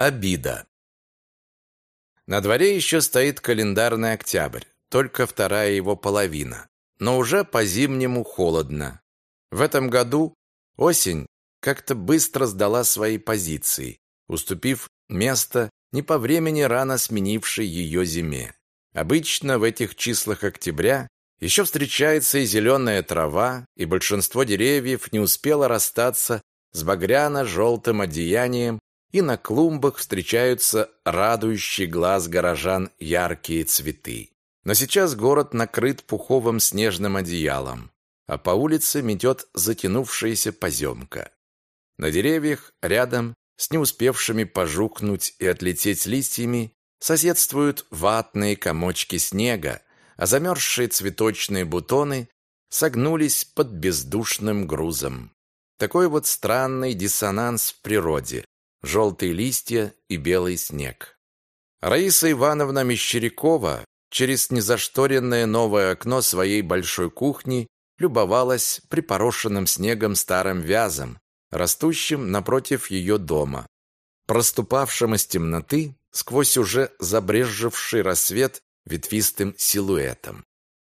Обида. На дворе еще стоит календарный октябрь, только вторая его половина. Но уже по-зимнему холодно. В этом году осень как-то быстро сдала свои позиции, уступив место не по времени рано сменившей ее зиме. Обычно в этих числах октября еще встречается и зеленая трава, и большинство деревьев не успело расстаться с багряно-желтым одеянием и на клумбах встречаются радующие глаз горожан яркие цветы. Но сейчас город накрыт пуховым снежным одеялом, а по улице метет затянувшаяся поземка. На деревьях рядом с не успевшими пожухнуть и отлететь листьями соседствуют ватные комочки снега, а замерзшие цветочные бутоны согнулись под бездушным грузом. Такой вот странный диссонанс в природе желтые листья и белый снег. Раиса Ивановна Мещерякова через незашторенное новое окно своей большой кухни любовалась припорошенным снегом старым вязом, растущим напротив ее дома, проступавшим из темноты сквозь уже забрезживший рассвет ветвистым силуэтом.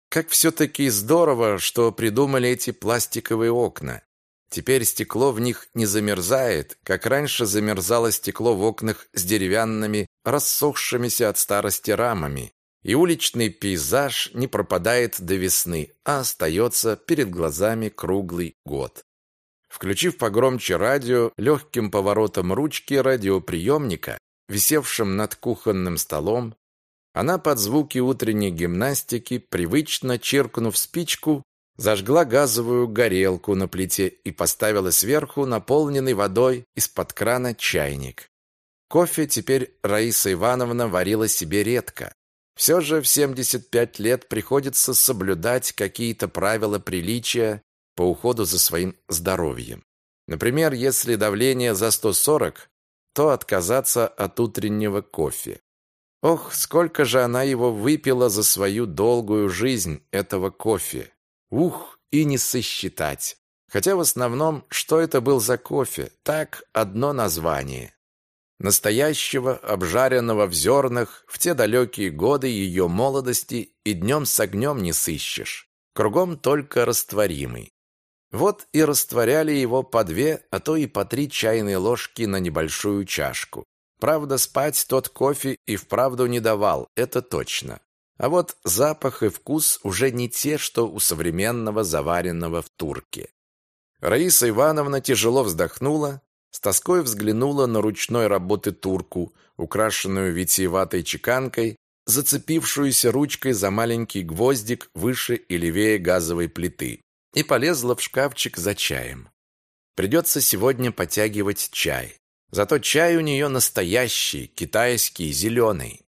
Как все-таки здорово, что придумали эти пластиковые окна. Теперь стекло в них не замерзает, как раньше замерзало стекло в окнах с деревянными, рассохшимися от старости рамами. И уличный пейзаж не пропадает до весны, а остается перед глазами круглый год. Включив погромче радио, легким поворотом ручки радиоприемника, висевшим над кухонным столом, она под звуки утренней гимнастики, привычно чиркнув спичку, зажгла газовую горелку на плите и поставила сверху наполненный водой из-под крана чайник. Кофе теперь Раиса Ивановна варила себе редко. Все же в 75 лет приходится соблюдать какие-то правила приличия по уходу за своим здоровьем. Например, если давление за 140, то отказаться от утреннего кофе. Ох, сколько же она его выпила за свою долгую жизнь этого кофе. Ух, и не сосчитать. Хотя в основном, что это был за кофе? Так, одно название. Настоящего, обжаренного в зернах, в те далекие годы ее молодости и днем с огнем не сыщешь. Кругом только растворимый. Вот и растворяли его по две, а то и по три чайные ложки на небольшую чашку. Правда, спать тот кофе и вправду не давал, это точно. А вот запах и вкус уже не те, что у современного заваренного в турке. Раиса Ивановна тяжело вздохнула, с тоской взглянула на ручной работы турку, украшенную витиеватой чеканкой, зацепившуюся ручкой за маленький гвоздик выше и левее газовой плиты, и полезла в шкафчик за чаем. Придется сегодня потягивать чай. Зато чай у нее настоящий, китайский, зеленый.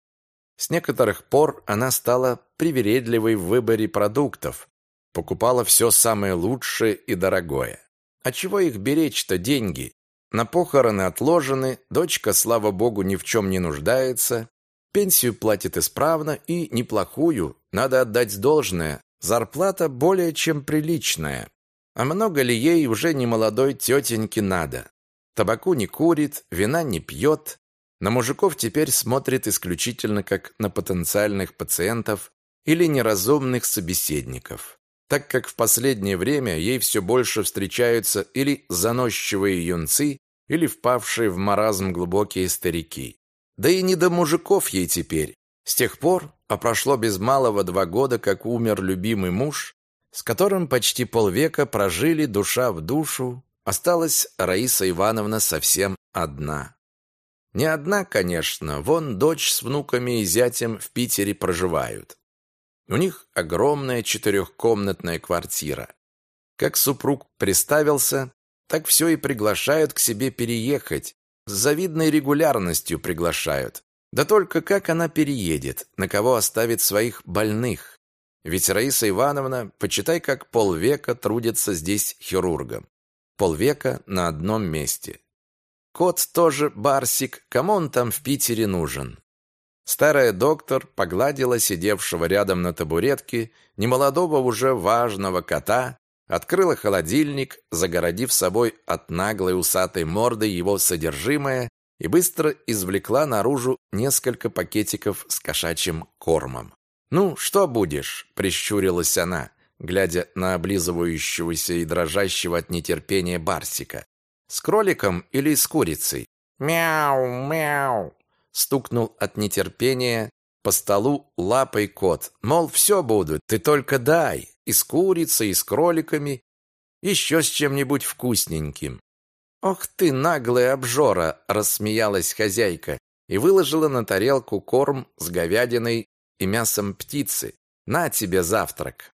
С некоторых пор она стала привередливой в выборе продуктов, покупала все самое лучшее и дорогое. А чего их беречь-то деньги? На похороны отложены, дочка, слава богу, ни в чем не нуждается, пенсию платит исправно и неплохую, надо отдать должное, зарплата более чем приличная. А много ли ей уже не молодой тетеньке надо? Табаку не курит, вина не пьет, на мужиков теперь смотрит исключительно как на потенциальных пациентов или неразумных собеседников, так как в последнее время ей все больше встречаются или заносчивые юнцы, или впавшие в маразм глубокие старики. Да и не до мужиков ей теперь. С тех пор, а прошло без малого два года, как умер любимый муж, с которым почти полвека прожили душа в душу, осталась Раиса Ивановна совсем одна. Не одна, конечно, вон дочь с внуками и зятем в Питере проживают. У них огромная четырехкомнатная квартира. Как супруг приставился, так все и приглашают к себе переехать. С завидной регулярностью приглашают. Да только как она переедет, на кого оставит своих больных? Ведь Раиса Ивановна, почитай, как полвека трудится здесь хирургом. Полвека на одном месте. Кот тоже барсик, кому он там в Питере нужен? Старая доктор погладила сидевшего рядом на табуретке немолодого уже важного кота, открыла холодильник, загородив собой от наглой усатой морды его содержимое и быстро извлекла наружу несколько пакетиков с кошачьим кормом. «Ну, что будешь?» – прищурилась она, глядя на облизывающегося и дрожащего от нетерпения Барсика. «С кроликом или с курицей?» «Мяу, мяу!» – стукнул от нетерпения по столу лапой кот. Мол, все буду, ты только дай. И с курицей, и с кроликами, еще с чем-нибудь вкусненьким. «Ох ты, наглая обжора!» – рассмеялась хозяйка и выложила на тарелку корм с говядиной и мясом птицы. «На тебе завтрак!»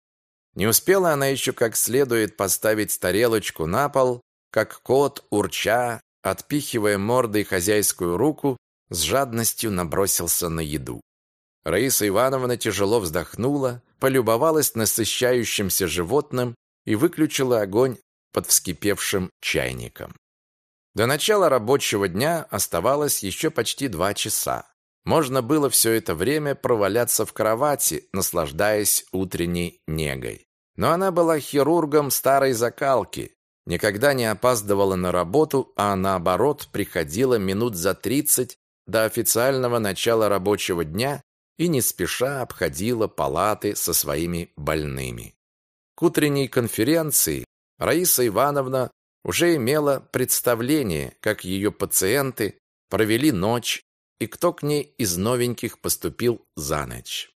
Не успела она еще как следует поставить тарелочку на пол, как кот, урча, отпихивая мордой хозяйскую руку, с жадностью набросился на еду. Раиса Ивановна тяжело вздохнула, полюбовалась насыщающимся животным и выключила огонь под вскипевшим чайником. До начала рабочего дня оставалось еще почти два часа. Можно было все это время проваляться в кровати, наслаждаясь утренней негой. Но она была хирургом старой закалки, никогда не опаздывала на работу, а наоборот приходила минут за тридцать до официального начала рабочего дня и не спеша обходила палаты со своими больными. К утренней конференции Раиса Ивановна уже имела представление, как ее пациенты провели ночь и кто к ней из новеньких поступил за ночь.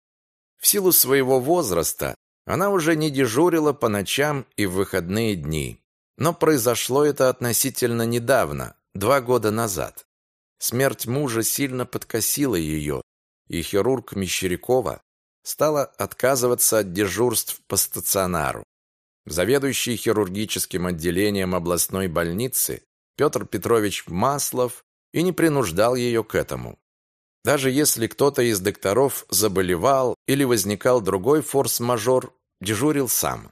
В силу своего возраста она уже не дежурила по ночам и в выходные дни, но произошло это относительно недавно, два года назад. Смерть мужа сильно подкосила ее, и хирург Мещерякова стала отказываться от дежурств по стационару. Заведующий хирургическим отделением областной больницы Петр Петрович Маслов и не принуждал ее к этому. Даже если кто-то из докторов заболевал или возникал другой форс-мажор, дежурил сам.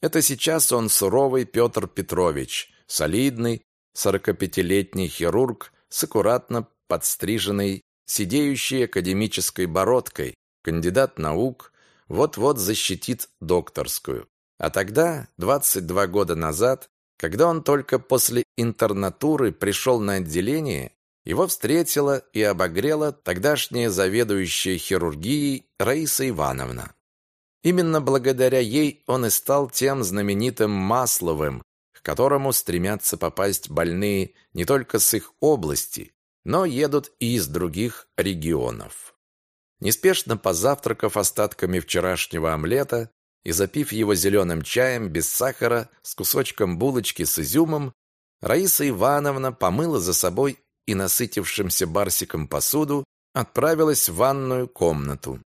Это сейчас он суровый Петр Петрович, солидный, 45-летний хирург с аккуратно подстриженной сидеющий академической бородкой, кандидат наук, вот-вот защитит докторскую. А тогда, 22 года назад, когда он только после интернатуры пришел на отделение, его встретила и обогрела тогдашняя заведующая хирургией Раиса Ивановна. Именно благодаря ей он и стал тем знаменитым Масловым, к которому стремятся попасть больные не только с их области, но едут и из других регионов. Неспешно позавтракав остатками вчерашнего омлета и запив его зеленым чаем без сахара с кусочком булочки с изюмом, Раиса Ивановна помыла за собой и насытившимся барсиком посуду, отправилась в ванную комнату.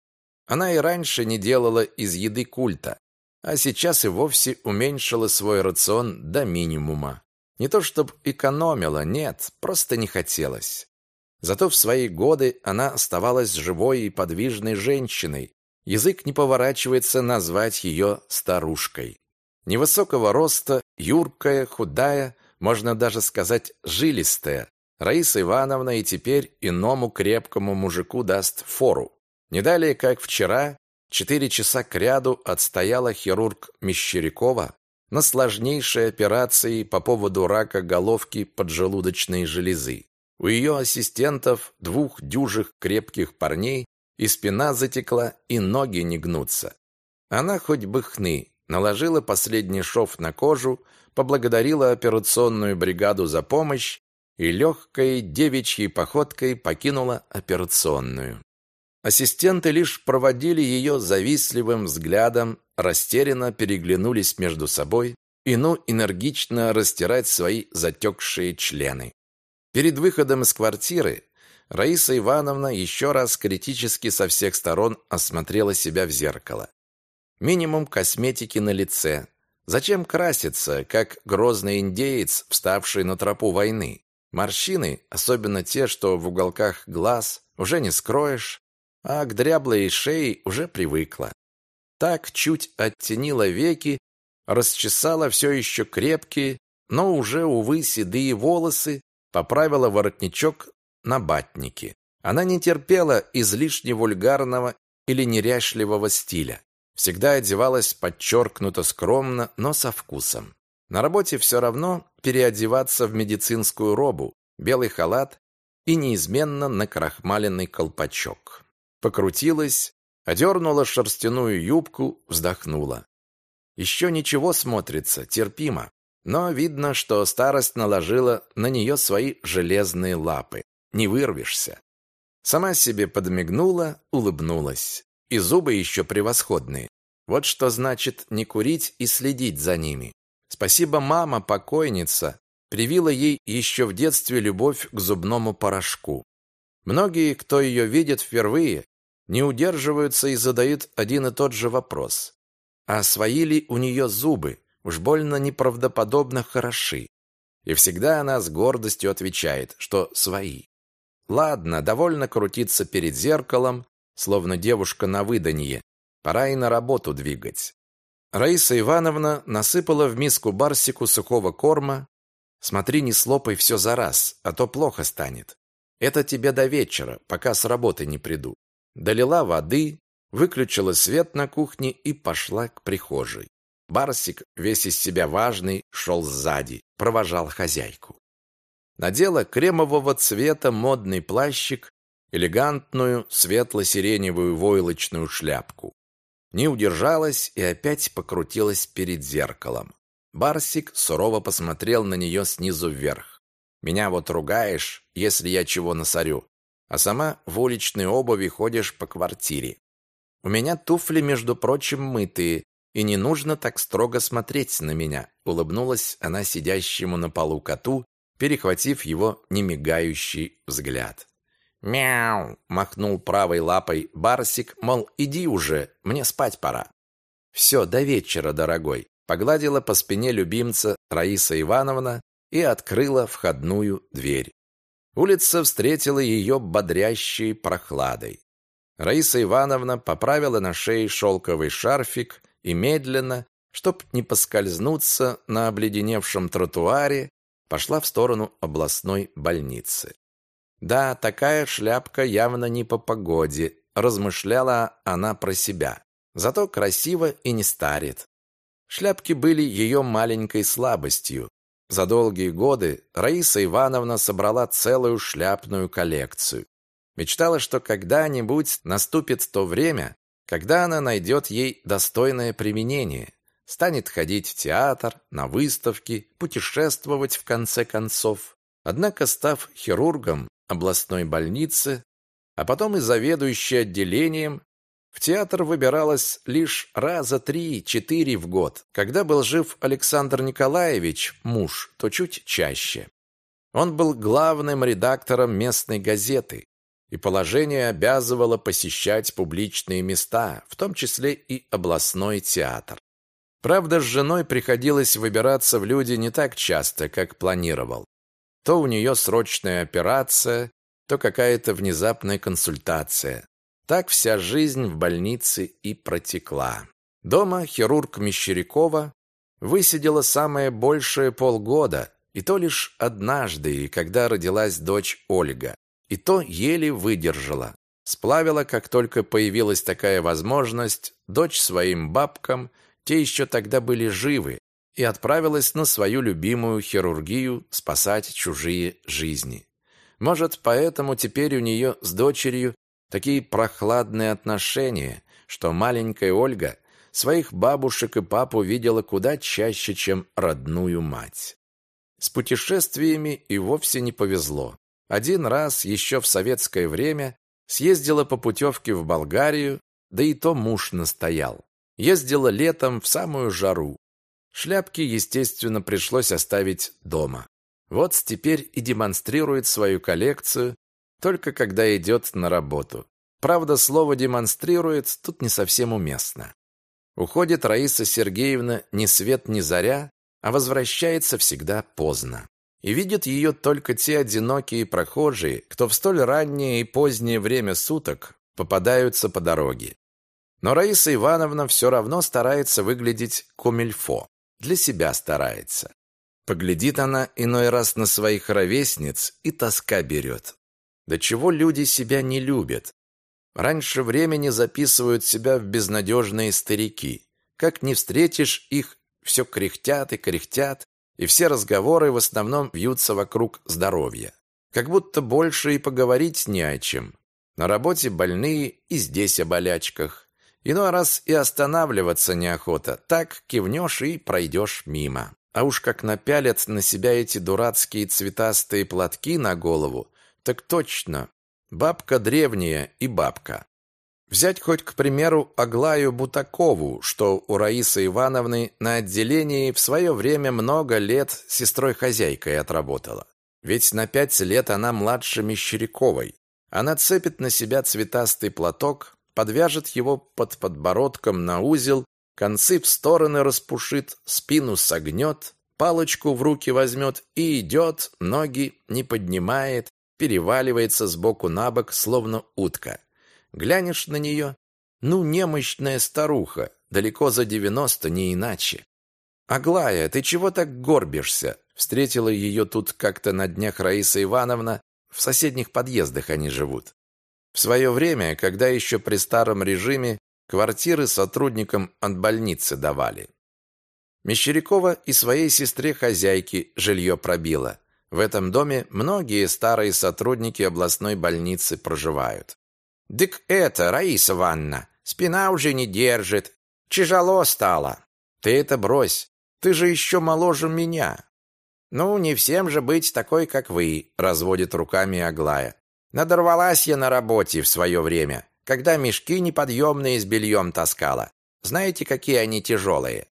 Она и раньше не делала из еды культа, а сейчас и вовсе уменьшила свой рацион до минимума. Не то чтобы экономила, нет, просто не хотелось. Зато в свои годы она оставалась живой и подвижной женщиной. Язык не поворачивается назвать ее старушкой. Невысокого роста, юркая, худая, можно даже сказать жилистая. Раиса Ивановна и теперь иному крепкому мужику даст фору. Не далее, как вчера, четыре часа кряду отстояла хирург Мещерякова на сложнейшей операции по поводу рака головки поджелудочной железы. У ее ассистентов, двух дюжих крепких парней, и спина затекла, и ноги не гнутся. Она хоть бы хны, наложила последний шов на кожу, поблагодарила операционную бригаду за помощь и легкой девичьей походкой покинула операционную. Ассистенты лишь проводили ее завистливым взглядом, растерянно переглянулись между собой и ну энергично растирать свои затекшие члены. Перед выходом из квартиры Раиса Ивановна еще раз критически со всех сторон осмотрела себя в зеркало. Минимум косметики на лице. Зачем краситься, как грозный индеец, вставший на тропу войны? Морщины, особенно те, что в уголках глаз, уже не скроешь, а к дряблой шее уже привыкла. Так чуть оттенила веки, расчесала все еще крепкие, но уже, увы, седые волосы, поправила воротничок на батнике. Она не терпела излишне вульгарного или неряшливого стиля. Всегда одевалась подчеркнуто скромно, но со вкусом. На работе все равно переодеваться в медицинскую робу, белый халат и неизменно накрахмаленный колпачок. Покрутилась, одернула шерстяную юбку, вздохнула. Еще ничего смотрится, терпимо, но видно, что старость наложила на нее свои железные лапы. Не вырвешься. Сама себе подмигнула, улыбнулась. И зубы еще превосходные. Вот что значит не курить и следить за ними. Спасибо, мама, покойница, привила ей еще в детстве любовь к зубному порошку. Многие, кто ее видит впервые, не удерживаются и задают один и тот же вопрос. А свои ли у нее зубы? Уж больно неправдоподобно хороши. И всегда она с гордостью отвечает, что свои. Ладно, довольно крутиться перед зеркалом, словно девушка на выданье. Пора и на работу двигать. Раиса Ивановна насыпала в миску барсику сухого корма. Смотри, не слопай все за раз, а то плохо станет. Это тебе до вечера, пока с работы не приду. Долила воды, выключила свет на кухне и пошла к прихожей. Барсик, весь из себя важный, шел сзади, провожал хозяйку. Надела кремового цвета модный плащик, элегантную светло-сиреневую войлочную шляпку. Не удержалась и опять покрутилась перед зеркалом. Барсик сурово посмотрел на нее снизу вверх. «Меня вот ругаешь, если я чего насорю, а сама в уличной обуви ходишь по квартире. У меня туфли, между прочим, мытые, и не нужно так строго смотреть на меня», улыбнулась она сидящему на полу коту, перехватив его немигающий взгляд. «Мяу!» – махнул правой лапой Барсик, мол, иди уже, мне спать пора. «Все, до вечера, дорогой», – погладила по спине любимца Раиса Ивановна и открыла входную дверь. Улица встретила ее бодрящей прохладой. Раиса Ивановна поправила на шее шелковый шарфик и медленно, чтоб не поскользнуться на обледеневшем тротуаре, пошла в сторону областной больницы. Да, такая шляпка явно не по погоде, размышляла она про себя. Зато красиво и не старит. Шляпки были ее маленькой слабостью. За долгие годы Раиса Ивановна собрала целую шляпную коллекцию. Мечтала, что когда-нибудь наступит то время, когда она найдет ей достойное применение, станет ходить в театр, на выставки, путешествовать в конце концов. Однако, став хирургом, областной больницы, а потом и заведующей отделением, в театр выбиралась лишь раза три-четыре в год. Когда был жив Александр Николаевич, муж, то чуть чаще. Он был главным редактором местной газеты, и положение обязывало посещать публичные места, в том числе и областной театр. Правда, с женой приходилось выбираться в люди не так часто, как планировал. То у нее срочная операция, то какая-то внезапная консультация. Так вся жизнь в больнице и протекла. Дома хирург Мещерякова высидела самое большее полгода, и то лишь однажды, когда родилась дочь Ольга. И то еле выдержала. Сплавила, как только появилась такая возможность, дочь своим бабкам, те еще тогда были живы, и отправилась на свою любимую хирургию спасать чужие жизни. Может, поэтому теперь у нее с дочерью такие прохладные отношения, что маленькая Ольга своих бабушек и папу видела куда чаще, чем родную мать. С путешествиями и вовсе не повезло. Один раз еще в советское время съездила по путевке в Болгарию, да и то муж настоял. Ездила летом в самую жару, Шляпки, естественно, пришлось оставить дома. Вот теперь и демонстрирует свою коллекцию, только когда идет на работу. Правда, слово «демонстрирует» тут не совсем уместно. Уходит Раиса Сергеевна ни свет ни заря, а возвращается всегда поздно. И видят ее только те одинокие прохожие, кто в столь раннее и позднее время суток попадаются по дороге. Но Раиса Ивановна все равно старается выглядеть комильфо для себя старается. Поглядит она иной раз на своих ровесниц и тоска берет. До чего люди себя не любят. Раньше времени записывают себя в безнадежные старики. Как не встретишь их, все кряхтят и кряхтят, и все разговоры в основном вьются вокруг здоровья. Как будто больше и поговорить не о чем. На работе больные и здесь о болячках. Иной раз и останавливаться неохота. Так кивнешь и пройдешь мимо. А уж как напялят на себя эти дурацкие цветастые платки на голову, так точно. Бабка древняя и бабка. Взять хоть, к примеру, Аглаю Бутакову, что у Раисы Ивановны на отделении в свое время много лет сестрой-хозяйкой отработала. Ведь на пять лет она младше Мещеряковой. Она цепит на себя цветастый платок, подвяжет его под подбородком на узел, концы в стороны распушит, спину согнет, палочку в руки возьмет и идет, ноги не поднимает, переваливается с боку на бок, словно утка. Глянешь на нее, ну, немощная старуха, далеко за девяносто, не иначе. «Аглая, ты чего так горбишься?» Встретила ее тут как-то на днях Раиса Ивановна, в соседних подъездах они живут. В свое время, когда еще при старом режиме квартиры сотрудникам от больницы давали. Мещерякова и своей сестре-хозяйке жилье пробила. В этом доме многие старые сотрудники областной больницы проживают. «Дык это, Раиса Ивановна, спина уже не держит, тяжело стало». «Ты это брось, ты же еще моложе меня». «Ну, не всем же быть такой, как вы», — разводит руками Аглая. «Надорвалась я на работе в свое время, когда мешки неподъемные с бельем таскала. Знаете, какие они тяжелые?»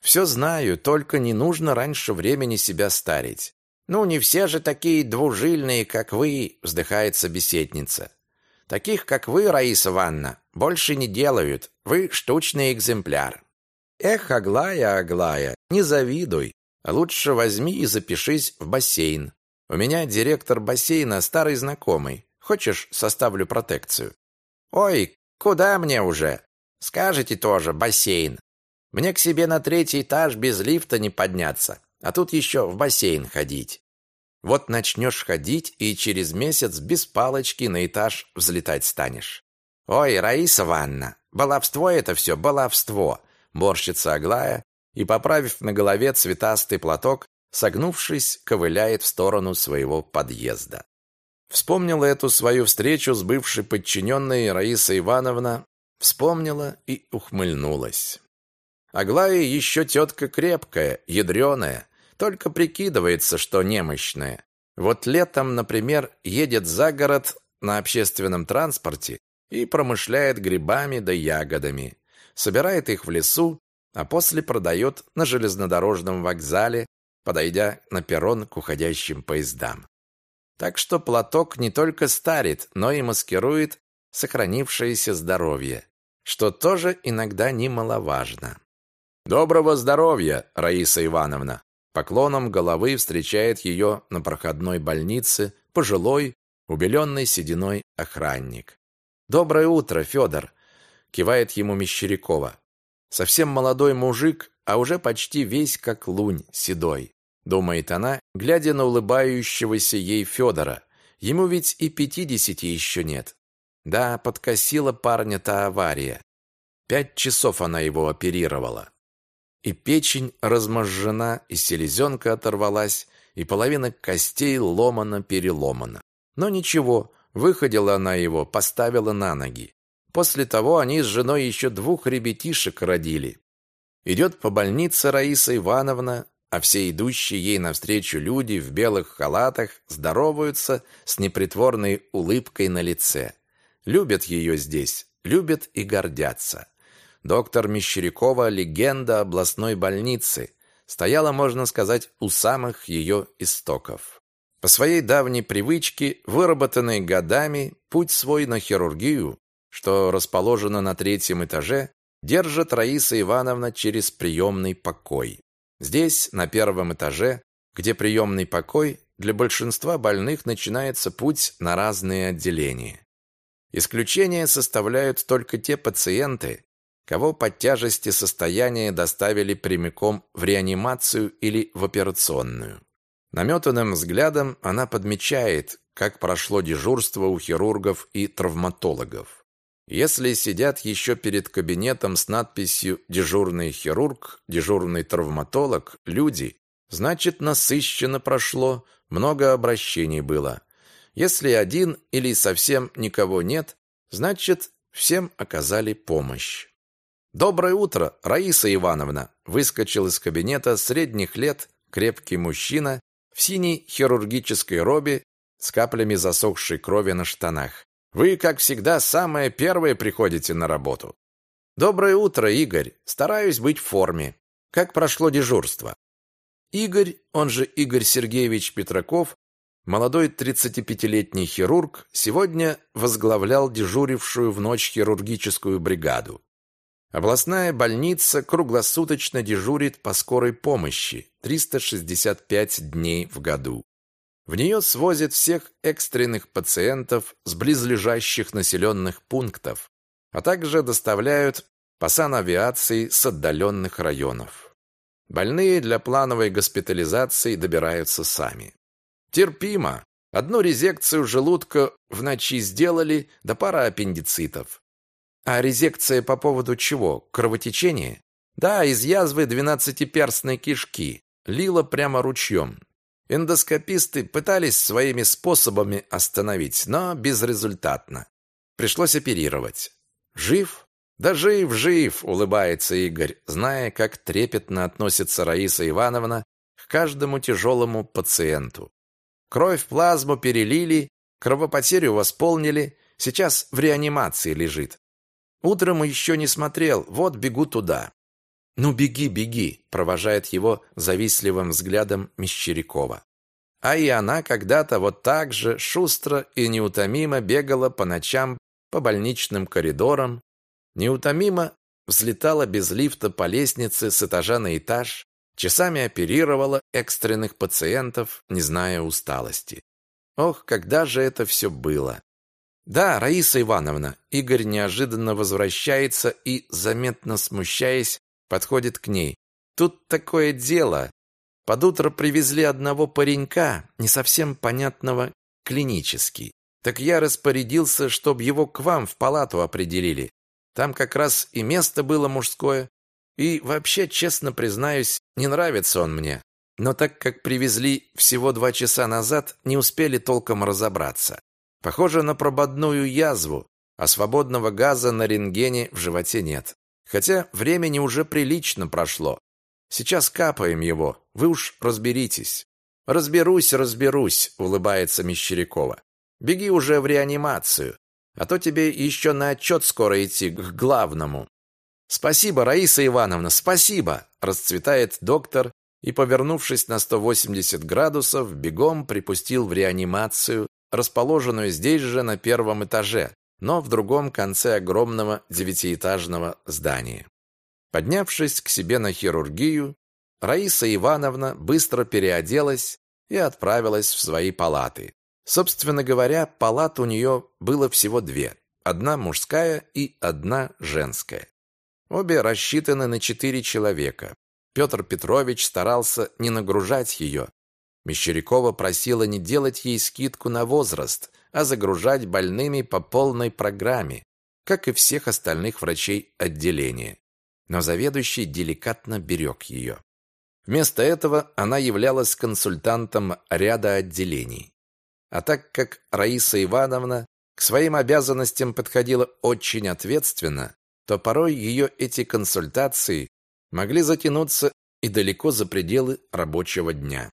«Все знаю, только не нужно раньше времени себя старить». «Ну, не все же такие двужильные, как вы», — вздыхает собеседница. Таких, как вы, Раиса Ивановна, больше не делают. Вы штучный экземпляр. Эх, Аглая, Аглая, не завидуй. Лучше возьми и запишись в бассейн. У меня директор бассейна старый знакомый. Хочешь, составлю протекцию? Ой, куда мне уже? Скажете тоже, бассейн. Мне к себе на третий этаж без лифта не подняться, а тут еще в бассейн ходить. Вот начнешь ходить, и через месяц без палочки на этаж взлетать станешь. Ой, Раиса Ванна, баловство это все, баловство, морщится Аглая и, поправив на голове цветастый платок, согнувшись, ковыляет в сторону своего подъезда. Вспомнила эту свою встречу с бывшей подчиненной Раиса Ивановна, вспомнила и ухмыльнулась. Аглая еще тетка крепкая, ядреная, только прикидывается, что немощная. Вот летом, например, едет за город на общественном транспорте и промышляет грибами да ягодами, собирает их в лесу, а после продает на железнодорожном вокзале, подойдя на перрон к уходящим поездам. Так что платок не только старит, но и маскирует сохранившееся здоровье, что тоже иногда немаловажно. «Доброго здоровья, Раиса Ивановна!» Поклоном головы встречает ее на проходной больнице пожилой, убеленный сединой охранник. «Доброе утро, Федор!» – кивает ему Мещерякова. Совсем молодой мужик, а уже почти весь как лунь, седой. Думает она, глядя на улыбающегося ей Федора. Ему ведь и пятидесяти еще нет. Да, подкосила парня-то авария. Пять часов она его оперировала. И печень разможжена, и селезенка оторвалась, и половина костей ломана-переломана. Но ничего, выходила она его, поставила на ноги. После того они с женой еще двух ребятишек родили. Идет по больнице Раиса Ивановна, а все идущие ей навстречу люди в белых халатах здороваются с непритворной улыбкой на лице. Любят ее здесь, любят и гордятся. Доктор Мещерякова – легенда областной больницы. Стояла, можно сказать, у самых ее истоков. По своей давней привычке, выработанной годами, путь свой на хирургию, что расположено на третьем этаже, держит Раиса Ивановна через приемный покой. Здесь, на первом этаже, где приемный покой, для большинства больных начинается путь на разные отделения. Исключение составляют только те пациенты, кого под тяжести состояния доставили прямиком в реанимацию или в операционную. Наметанным взглядом она подмечает, как прошло дежурство у хирургов и травматологов. Если сидят еще перед кабинетом с надписью «дежурный хирург», «дежурный травматолог» люди, значит насыщенно прошло, много обращений было. Если один или совсем никого нет, значит, всем оказали помощь. «Доброе утро, Раиса Ивановна!» Выскочил из кабинета средних лет крепкий мужчина в синей хирургической робе с каплями засохшей крови на штанах. «Вы, как всегда, самое первое приходите на работу». «Доброе утро, Игорь! Стараюсь быть в форме. Как прошло дежурство?» Игорь, он же Игорь Сергеевич Петраков, молодой 35-летний хирург, сегодня возглавлял дежурившую в ночь хирургическую бригаду. Областная больница круглосуточно дежурит по скорой помощи 365 дней в году. В нее свозят всех экстренных пациентов с близлежащих населенных пунктов, а также доставляют по санавиации с отдаленных районов. Больные для плановой госпитализации добираются сами. Терпимо. Одну резекцию желудка в ночи сделали, да пара аппендицитов. А резекция по поводу чего? Кровотечения? Да, из язвы двенадцатиперстной кишки. Лила прямо ручьем. Эндоскописты пытались своими способами остановить, но безрезультатно. Пришлось оперировать. Жив? Да жив, жив, улыбается Игорь, зная, как трепетно относится Раиса Ивановна к каждому тяжелому пациенту. Кровь, плазму перелили, кровопотерю восполнили, сейчас в реанимации лежит. Утром еще не смотрел, вот бегу туда. «Ну беги, беги», — провожает его завистливым взглядом Мещерякова. А и она когда-то вот так же шустро и неутомимо бегала по ночам по больничным коридорам, неутомимо взлетала без лифта по лестнице с этажа на этаж, часами оперировала экстренных пациентов, не зная усталости. Ох, когда же это все было! Да, Раиса Ивановна, Игорь неожиданно возвращается и, заметно смущаясь, подходит к ней. Тут такое дело. Под утро привезли одного паренька, не совсем понятного клинически. Так я распорядился, чтобы его к вам в палату определили. Там как раз и место было мужское. И вообще, честно признаюсь, не нравится он мне. Но так как привезли всего два часа назад, не успели толком разобраться. Похоже на прободную язву, а свободного газа на рентгене в животе нет. Хотя времени уже прилично прошло. Сейчас капаем его, вы уж разберитесь. Разберусь, разберусь, улыбается Мещерякова. Беги уже в реанимацию, а то тебе еще на отчет скоро идти к главному. Спасибо, Раиса Ивановна, спасибо, расцветает доктор и, повернувшись на 180 градусов, бегом припустил в реанимацию, расположенную здесь же на первом этаже, но в другом конце огромного девятиэтажного здания. Поднявшись к себе на хирургию, Раиса Ивановна быстро переоделась и отправилась в свои палаты. Собственно говоря, палат у нее было всего две. Одна мужская и одна женская. Обе рассчитаны на четыре человека. Петр Петрович старался не нагружать ее. Мещерякова просила не делать ей скидку на возраст, а загружать больными по полной программе, как и всех остальных врачей отделения. Но заведующий деликатно берег ее. Вместо этого она являлась консультантом ряда отделений. А так как Раиса Ивановна к своим обязанностям подходила очень ответственно, то порой ее эти консультации могли затянуться и далеко за пределы рабочего дня.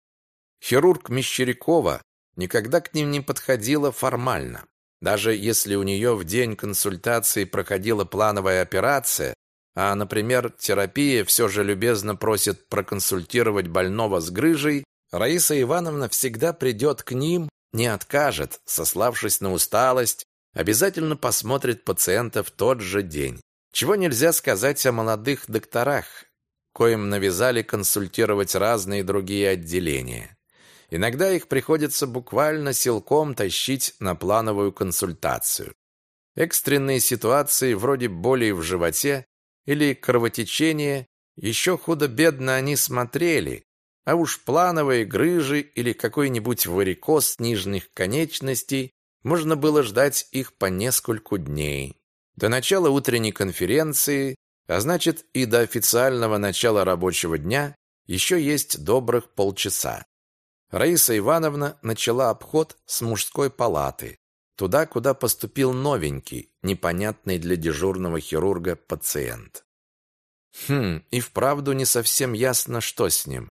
Хирург Мещерякова никогда к ним не подходила формально. Даже если у нее в день консультации проходила плановая операция, а, например, терапия все же любезно просит проконсультировать больного с грыжей, Раиса Ивановна всегда придет к ним, не откажет, сославшись на усталость, обязательно посмотрит пациента в тот же день. Чего нельзя сказать о молодых докторах, коим навязали консультировать разные другие отделения. Иногда их приходится буквально силком тащить на плановую консультацию. Экстренные ситуации вроде боли в животе или кровотечения еще худо-бедно они смотрели, а уж плановые грыжи или какой-нибудь варикоз нижних конечностей можно было ждать их по нескольку дней. До начала утренней конференции, а значит и до официального начала рабочего дня, еще есть добрых полчаса. Раиса Ивановна начала обход с мужской палаты, туда, куда поступил новенький, непонятный для дежурного хирурга пациент. Хм, и вправду не совсем ясно, что с ним.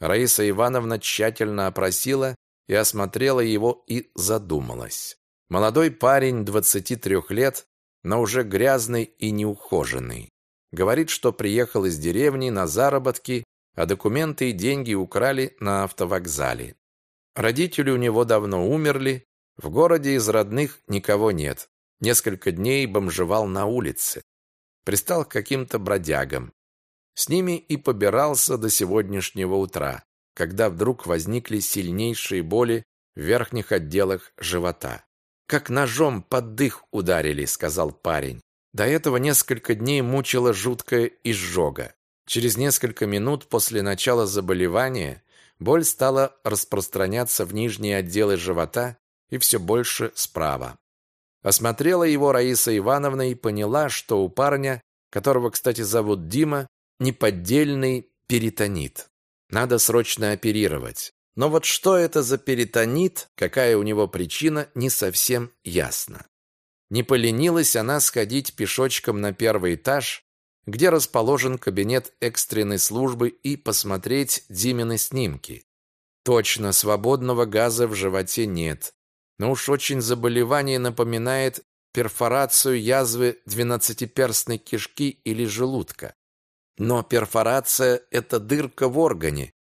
Раиса Ивановна тщательно опросила и осмотрела его и задумалась. Молодой парень 23 лет, но уже грязный и неухоженный. Говорит, что приехал из деревни на заработки, а документы и деньги украли на автовокзале. Родители у него давно умерли, в городе из родных никого нет. Несколько дней бомжевал на улице. Пристал к каким-то бродягам. С ними и побирался до сегодняшнего утра, когда вдруг возникли сильнейшие боли в верхних отделах живота. «Как ножом под дых ударили», — сказал парень. До этого несколько дней мучила жуткая изжога. Через несколько минут после начала заболевания боль стала распространяться в нижние отделы живота и все больше справа. Осмотрела его Раиса Ивановна и поняла, что у парня, которого, кстати, зовут Дима, неподдельный перитонит. Надо срочно оперировать. Но вот что это за перитонит, какая у него причина, не совсем ясно. Не поленилась она сходить пешочком на первый этаж, где расположен кабинет экстренной службы и посмотреть Димины снимки. Точно, свободного газа в животе нет но уж очень заболевание напоминает перфорацию язвы двенадцатиперстной кишки или желудка. Но перфорация – это дырка в органе,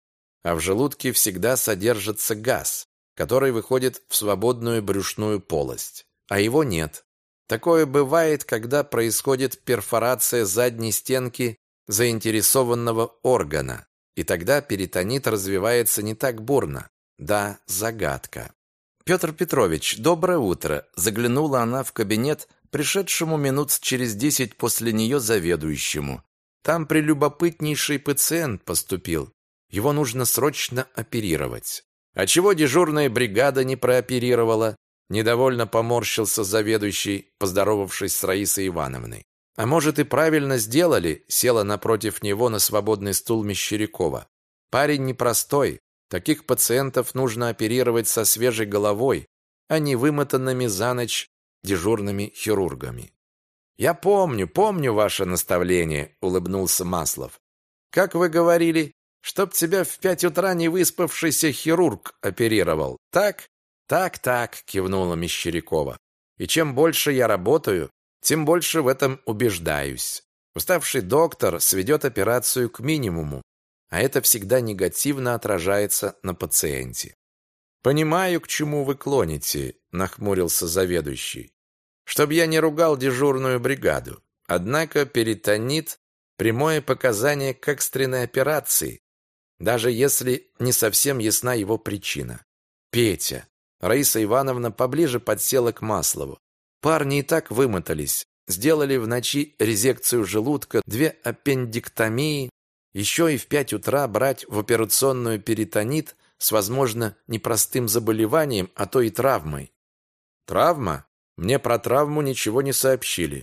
а в желудке всегда содержится газ, который выходит в свободную брюшную полость, а его нет. Такое бывает, когда происходит перфорация задней стенки заинтересованного органа, и тогда перитонит развивается не так бурно. Да, загадка. Петр Петрович, доброе утро. Заглянула она в кабинет пришедшему минут через десять после нее заведующему. Там прелюбопытнейший пациент поступил. Его нужно срочно оперировать. А чего дежурная бригада не прооперировала? Недовольно поморщился заведующий, поздоровавшись с Раисой Ивановной. А может и правильно сделали, села напротив него на свободный стул Мещерякова. Парень непростой, Таких пациентов нужно оперировать со свежей головой, а не вымотанными за ночь дежурными хирургами. «Я помню, помню ваше наставление», — улыбнулся Маслов. «Как вы говорили, чтоб тебя в пять утра не выспавшийся хирург оперировал, так?» «Так, так», — кивнула Мещерякова. «И чем больше я работаю, тем больше в этом убеждаюсь. Уставший доктор сведет операцию к минимуму, а это всегда негативно отражается на пациенте. «Понимаю, к чему вы клоните», – нахмурился заведующий. «Чтоб я не ругал дежурную бригаду. Однако перитонит – прямое показание к экстренной операции, даже если не совсем ясна его причина. Петя. Раиса Ивановна поближе подсела к Маслову. Парни и так вымотались. Сделали в ночи резекцию желудка, две аппендиктомии, еще и в пять утра брать в операционную перитонит с, возможно, непростым заболеванием, а то и травмой. Травма? Мне про травму ничего не сообщили.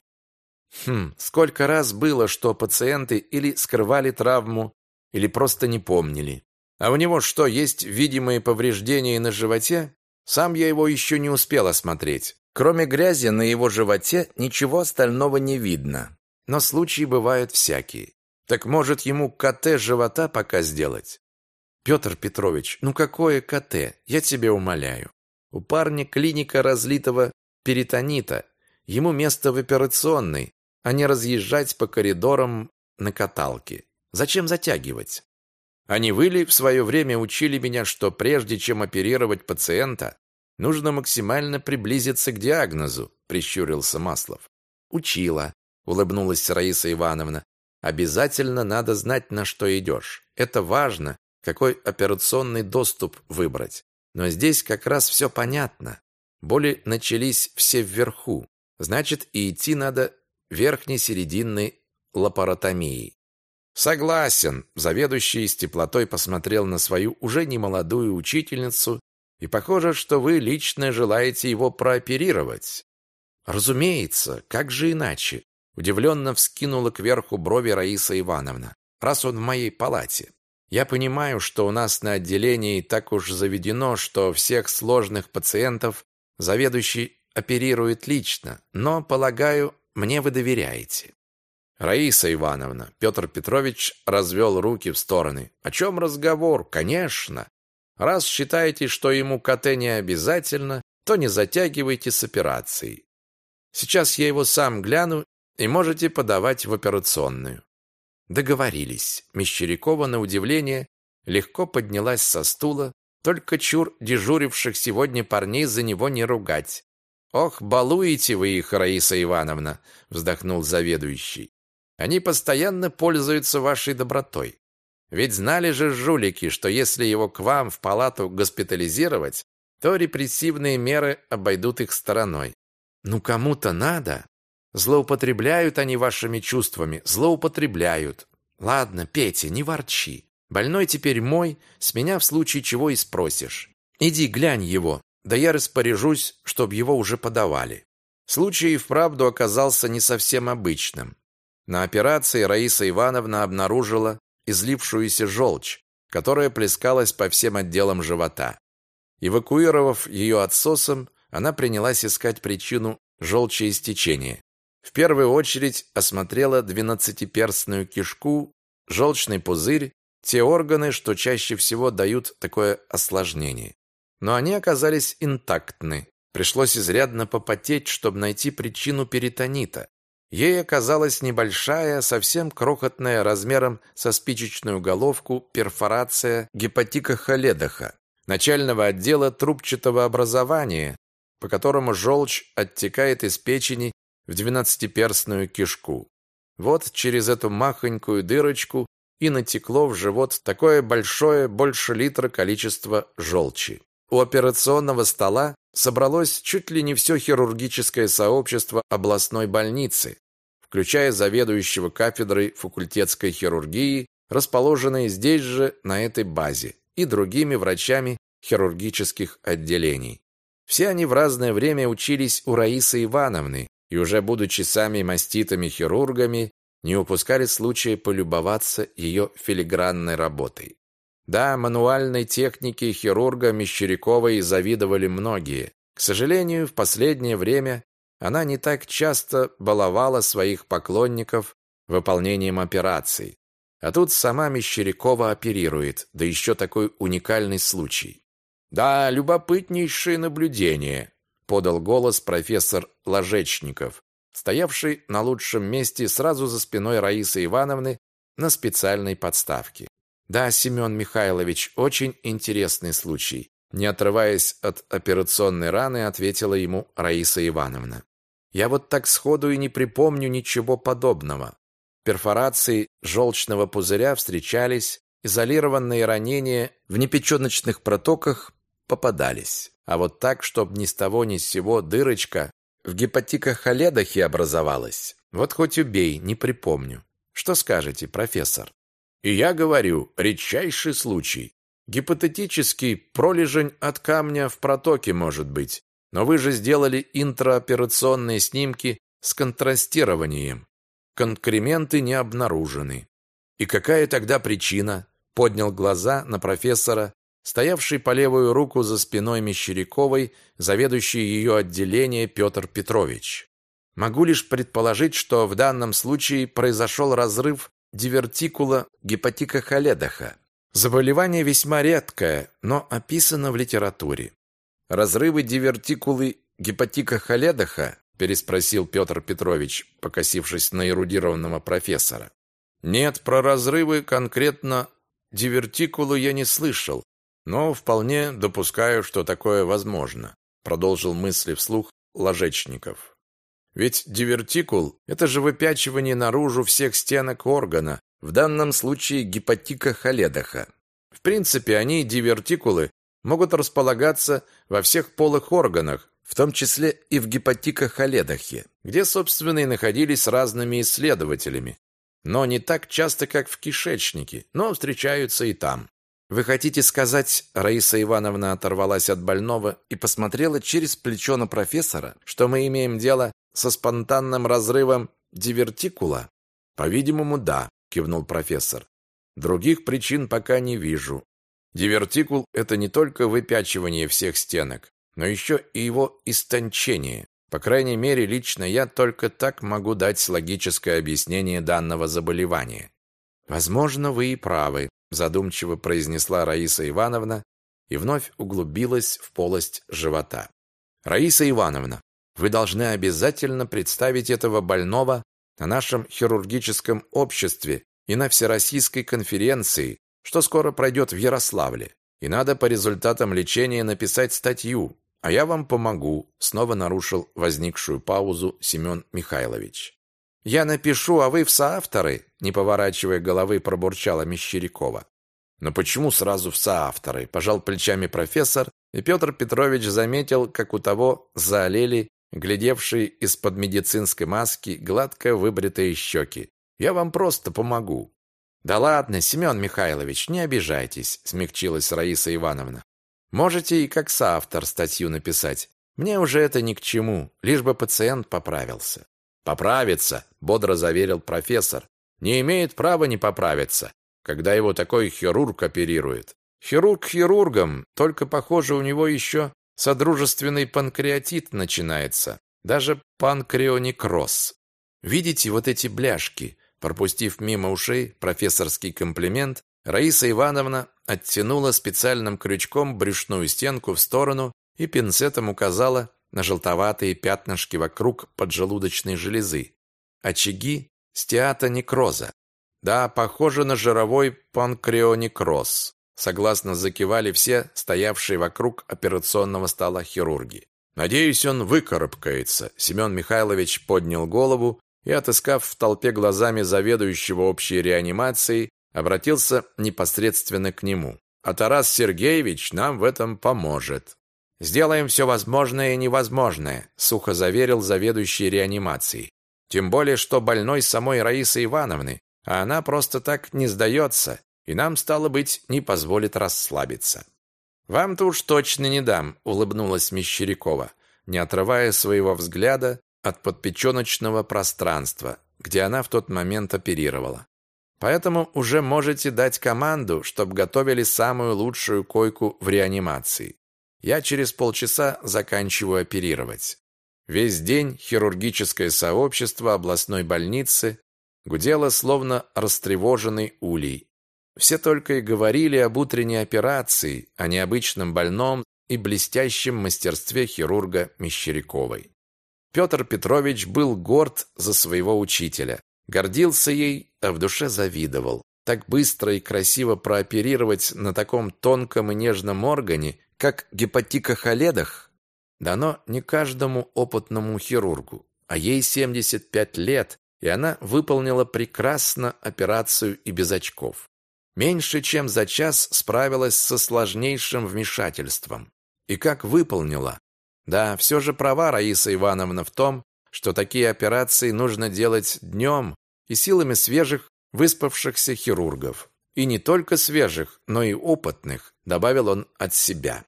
Хм, сколько раз было, что пациенты или скрывали травму, или просто не помнили. А у него что, есть видимые повреждения на животе? Сам я его еще не успел осмотреть. Кроме грязи на его животе ничего остального не видно. Но случаи бывают всякие. Так может ему КТ живота пока сделать? Петр Петрович, ну какое КТ? Я тебя умоляю. У парня клиника разлитого перитонита. Ему место в операционной, а не разъезжать по коридорам на каталке. Зачем затягивать? Они выли в свое время учили меня, что прежде чем оперировать пациента, нужно максимально приблизиться к диагнозу, прищурился Маслов. Учила, улыбнулась Раиса Ивановна. Обязательно надо знать, на что идешь. Это важно, какой операционный доступ выбрать. Но здесь как раз все понятно. Боли начались все вверху. Значит, и идти надо верхней серединной лапаротомией. Согласен, заведующий с теплотой посмотрел на свою уже немолодую учительницу, и похоже, что вы лично желаете его прооперировать. Разумеется, как же иначе? Удивленно вскинула кверху брови Раиса Ивановна. «Раз он в моей палате». Я понимаю, что у нас на отделении так уж заведено, что всех сложных пациентов заведующий оперирует лично, но, полагаю, мне вы доверяете. Раиса Ивановна, Петр Петрович развел руки в стороны. О чем разговор? Конечно. Раз считаете, что ему КТ не обязательно, то не затягивайте с операцией. Сейчас я его сам гляну, и можете подавать в операционную. Договорились. Мещерякова, на удивление, легко поднялась со стула, только чур дежуривших сегодня парней за него не ругать. «Ох, балуете вы их, Раиса Ивановна!» — вздохнул заведующий. «Они постоянно пользуются вашей добротой. Ведь знали же жулики, что если его к вам в палату госпитализировать, то репрессивные меры обойдут их стороной. Ну кому-то надо. Злоупотребляют они вашими чувствами, злоупотребляют. Ладно, Петя, не ворчи. Больной теперь мой, с меня в случае чего и спросишь. Иди глянь его, да я распоряжусь, чтоб его уже подавали. Случай и вправду оказался не совсем обычным. На операции Раиса Ивановна обнаружила излившуюся желчь, которая плескалась по всем отделам живота. Эвакуировав ее отсосом, она принялась искать причину желчеистечения. В первую очередь осмотрела двенадцатиперстную кишку, желчный пузырь, те органы, что чаще всего дают такое осложнение. Но они оказались интактны. Пришлось изрядно попотеть, чтобы найти причину перитонита. Ей оказалась небольшая, совсем крохотная размером со спичечную головку перфорация гепатика холедоха, начального отдела трубчатого образования, по которому желчь оттекает из печени в двенадцатиперстную кишку. Вот через эту махонькую дырочку и натекло в живот такое большое, больше литра количество желчи. У операционного стола собралось чуть ли не все хирургическое сообщество областной больницы, включая заведующего кафедрой факультетской хирургии, расположенной здесь же, на этой базе, и другими врачами хирургических отделений. Все они в разное время учились у Раисы Ивановны и уже будучи сами маститыми хирургами, не упускали случая полюбоваться ее филигранной работой. Да, мануальной технике хирурга Мещеряковой завидовали многие. К сожалению, в последнее время она не так часто баловала своих поклонников выполнением операций. А тут сама Мещерякова оперирует, да еще такой уникальный случай. Да, любопытнейшее наблюдение, подал голос профессор Ложечников, стоявший на лучшем месте сразу за спиной Раисы Ивановны на специальной подставке. Да, Семен Михайлович, очень интересный случай. Не отрываясь от операционной раны, ответила ему Раиса Ивановна. Я вот так сходу и не припомню ничего подобного. Перфорации желчного пузыря встречались, изолированные ранения в непеченочных протоках попадались. А вот так, чтоб ни с того ни с сего дырочка в гепатикохоледохе образовалась. Вот хоть убей, не припомню. Что скажете, профессор? И я говорю, редчайший случай. Гипотетический пролежень от камня в протоке может быть. Но вы же сделали интраоперационные снимки с контрастированием. Конкременты не обнаружены. И какая тогда причина? Поднял глаза на профессора стоявший по левую руку за спиной Мещеряковой, заведующий ее отделение Петр Петрович. Могу лишь предположить, что в данном случае произошел разрыв дивертикула гепатика холедаха. Заболевание весьма редкое, но описано в литературе. Разрывы дивертикулы гепатика холедаха переспросил Петр Петрович, покосившись на эрудированного профессора. Нет, про разрывы конкретно дивертикулу я не слышал, но вполне допускаю, что такое возможно, продолжил мысли вслух Ложечников. Ведь дивертикул – это же выпячивание наружу всех стенок органа, в данном случае гепатика холедаха. В принципе, они, дивертикулы, могут располагаться во всех полых органах, в том числе и в гепатикохоледахе, где, собственно, и находились разными исследователями. Но не так часто, как в кишечнике, но встречаются и там. Вы хотите сказать, Раиса Ивановна оторвалась от больного и посмотрела через плечо на профессора, что мы имеем дело со спонтанным разрывом дивертикула? По-видимому, да, кивнул профессор. Других причин пока не вижу. Дивертикул – это не только выпячивание всех стенок, но еще и его истончение. По крайней мере, лично я только так могу дать логическое объяснение данного заболевания. Возможно, вы и правы, задумчиво произнесла Раиса Ивановна и вновь углубилась в полость живота. Раиса Ивановна, вы должны обязательно представить этого больного на нашем хирургическом обществе и на всероссийской конференции, что скоро пройдет в Ярославле. И надо по результатам лечения написать статью, а я вам помогу, снова нарушил возникшую паузу Семен Михайлович. Я напишу, а вы в соавторы, не поворачивая головы, пробурчала Мещерякова. Но почему сразу в соавторы? Пожал плечами профессор, и Петр Петрович заметил, как у того заолели глядевшие из-под медицинской маски гладко выбритые щеки. Я вам просто помогу. Да ладно, Семен Михайлович, не обижайтесь, смягчилась Раиса Ивановна. Можете и как соавтор статью написать. Мне уже это ни к чему, лишь бы пациент поправился. Поправится, бодро заверил профессор. Не имеет права не поправиться, когда его такой хирург оперирует. Хирург хирургом, только, похоже, у него еще содружественный панкреатит начинается, даже панкреонекроз. Видите вот эти бляшки? Пропустив мимо ушей профессорский комплимент, Раиса Ивановна оттянула специальным крючком брюшную стенку в сторону и пинцетом указала на желтоватые пятнышки вокруг поджелудочной железы. Очаги стеатонекроза. Да, похоже на жировой панкреонекроз. Согласно закивали все стоявшие вокруг операционного стола хирурги. Надеюсь, он выкарабкается. Семен Михайлович поднял голову и, отыскав в толпе глазами заведующего общей реанимацией, обратился непосредственно к нему. А Тарас Сергеевич нам в этом поможет. Сделаем все возможное и невозможное, сухо заверил заведующий реанимацией. Тем более, что больной самой Раисы Ивановны, а она просто так не сдается, и нам, стало быть, не позволит расслабиться. «Вам-то уж точно не дам», — улыбнулась Мещерякова, не отрывая своего взгляда от подпеченочного пространства, где она в тот момент оперировала. Поэтому уже можете дать команду, чтобы готовили самую лучшую койку в реанимации. Я через полчаса заканчиваю оперировать. Весь день хирургическое сообщество областной больницы гудело словно растревоженный улей. Все только и говорили об утренней операции, о необычном больном и блестящем мастерстве хирурга Мещеряковой. Петр Петрович был горд за своего учителя, гордился ей, а в душе завидовал. Так быстро и красиво прооперировать на таком тонком и нежном органе как гепатикохоледах, дано не каждому опытному хирургу, а ей 75 лет, и она выполнила прекрасно операцию и без очков. Меньше чем за час справилась со сложнейшим вмешательством. И как выполнила? Да, все же права Раиса Ивановна в том, что такие операции нужно делать днем и силами свежих, выспавшихся хирургов. И не только свежих, но и опытных, добавил он от себя.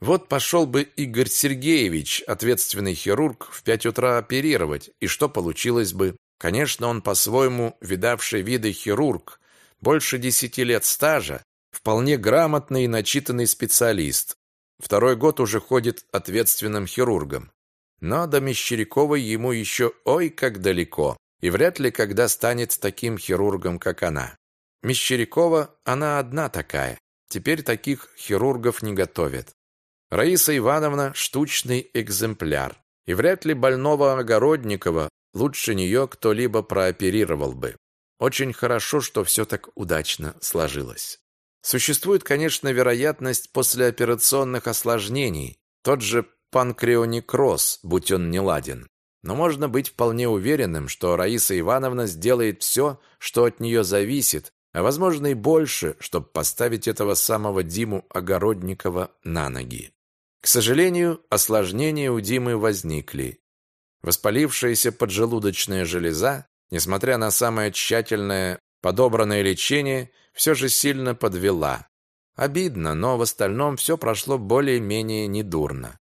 Вот пошел бы Игорь Сергеевич, ответственный хирург, в пять утра оперировать, и что получилось бы? Конечно, он по-своему видавший виды хирург, больше десяти лет стажа, вполне грамотный и начитанный специалист. Второй год уже ходит ответственным хирургом. Но до Мещеряковой ему еще ой как далеко, и вряд ли когда станет таким хирургом, как она. Мещерякова, она одна такая. Теперь таких хирургов не готовят. Раиса Ивановна – штучный экземпляр, и вряд ли больного Огородникова лучше нее кто-либо прооперировал бы. Очень хорошо, что все так удачно сложилось. Существует, конечно, вероятность послеоперационных осложнений, тот же панкреонекроз, будь он неладен. Но можно быть вполне уверенным, что Раиса Ивановна сделает все, что от нее зависит, а возможно и больше, чтобы поставить этого самого Диму Огородникова на ноги. К сожалению, осложнения у Димы возникли. Воспалившаяся поджелудочная железа, несмотря на самое тщательное подобранное лечение, все же сильно подвела. Обидно, но в остальном все прошло более-менее недурно.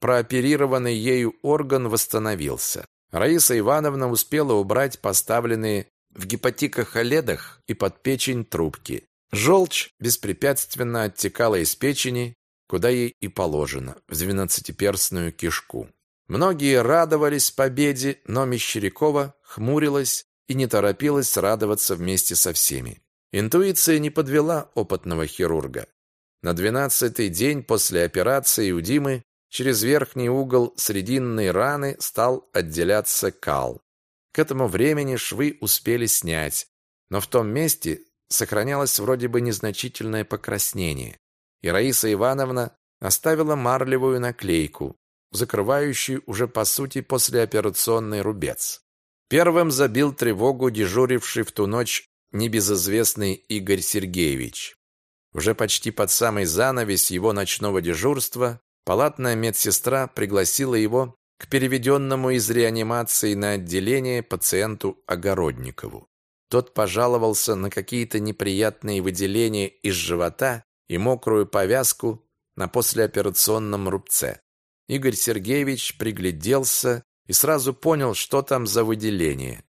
Прооперированный ею орган восстановился. Раиса Ивановна успела убрать поставленные в гепатикохоледах и под печень трубки. Желчь беспрепятственно оттекала из печени, куда ей и положено, в двенадцатиперстную кишку. Многие радовались победе, но Мещерякова хмурилась и не торопилась радоваться вместе со всеми. Интуиция не подвела опытного хирурга. На двенадцатый день после операции у Димы через верхний угол срединной раны стал отделяться кал. К этому времени швы успели снять, но в том месте сохранялось вроде бы незначительное покраснение. И Раиса Ивановна оставила марлевую наклейку, закрывающий уже по сути послеоперационный рубец. Первым забил тревогу дежуривший в ту ночь небезызвестный Игорь Сергеевич. Уже почти под самый занавес его ночного дежурства палатная медсестра пригласила его к переведенному из реанимации на отделение пациенту Огородникову. Тот пожаловался на какие-то неприятные выделения из живота и мокрую повязку на послеоперационном рубце. Игорь Сергеевич пригляделся и сразу понял, что там за выделение.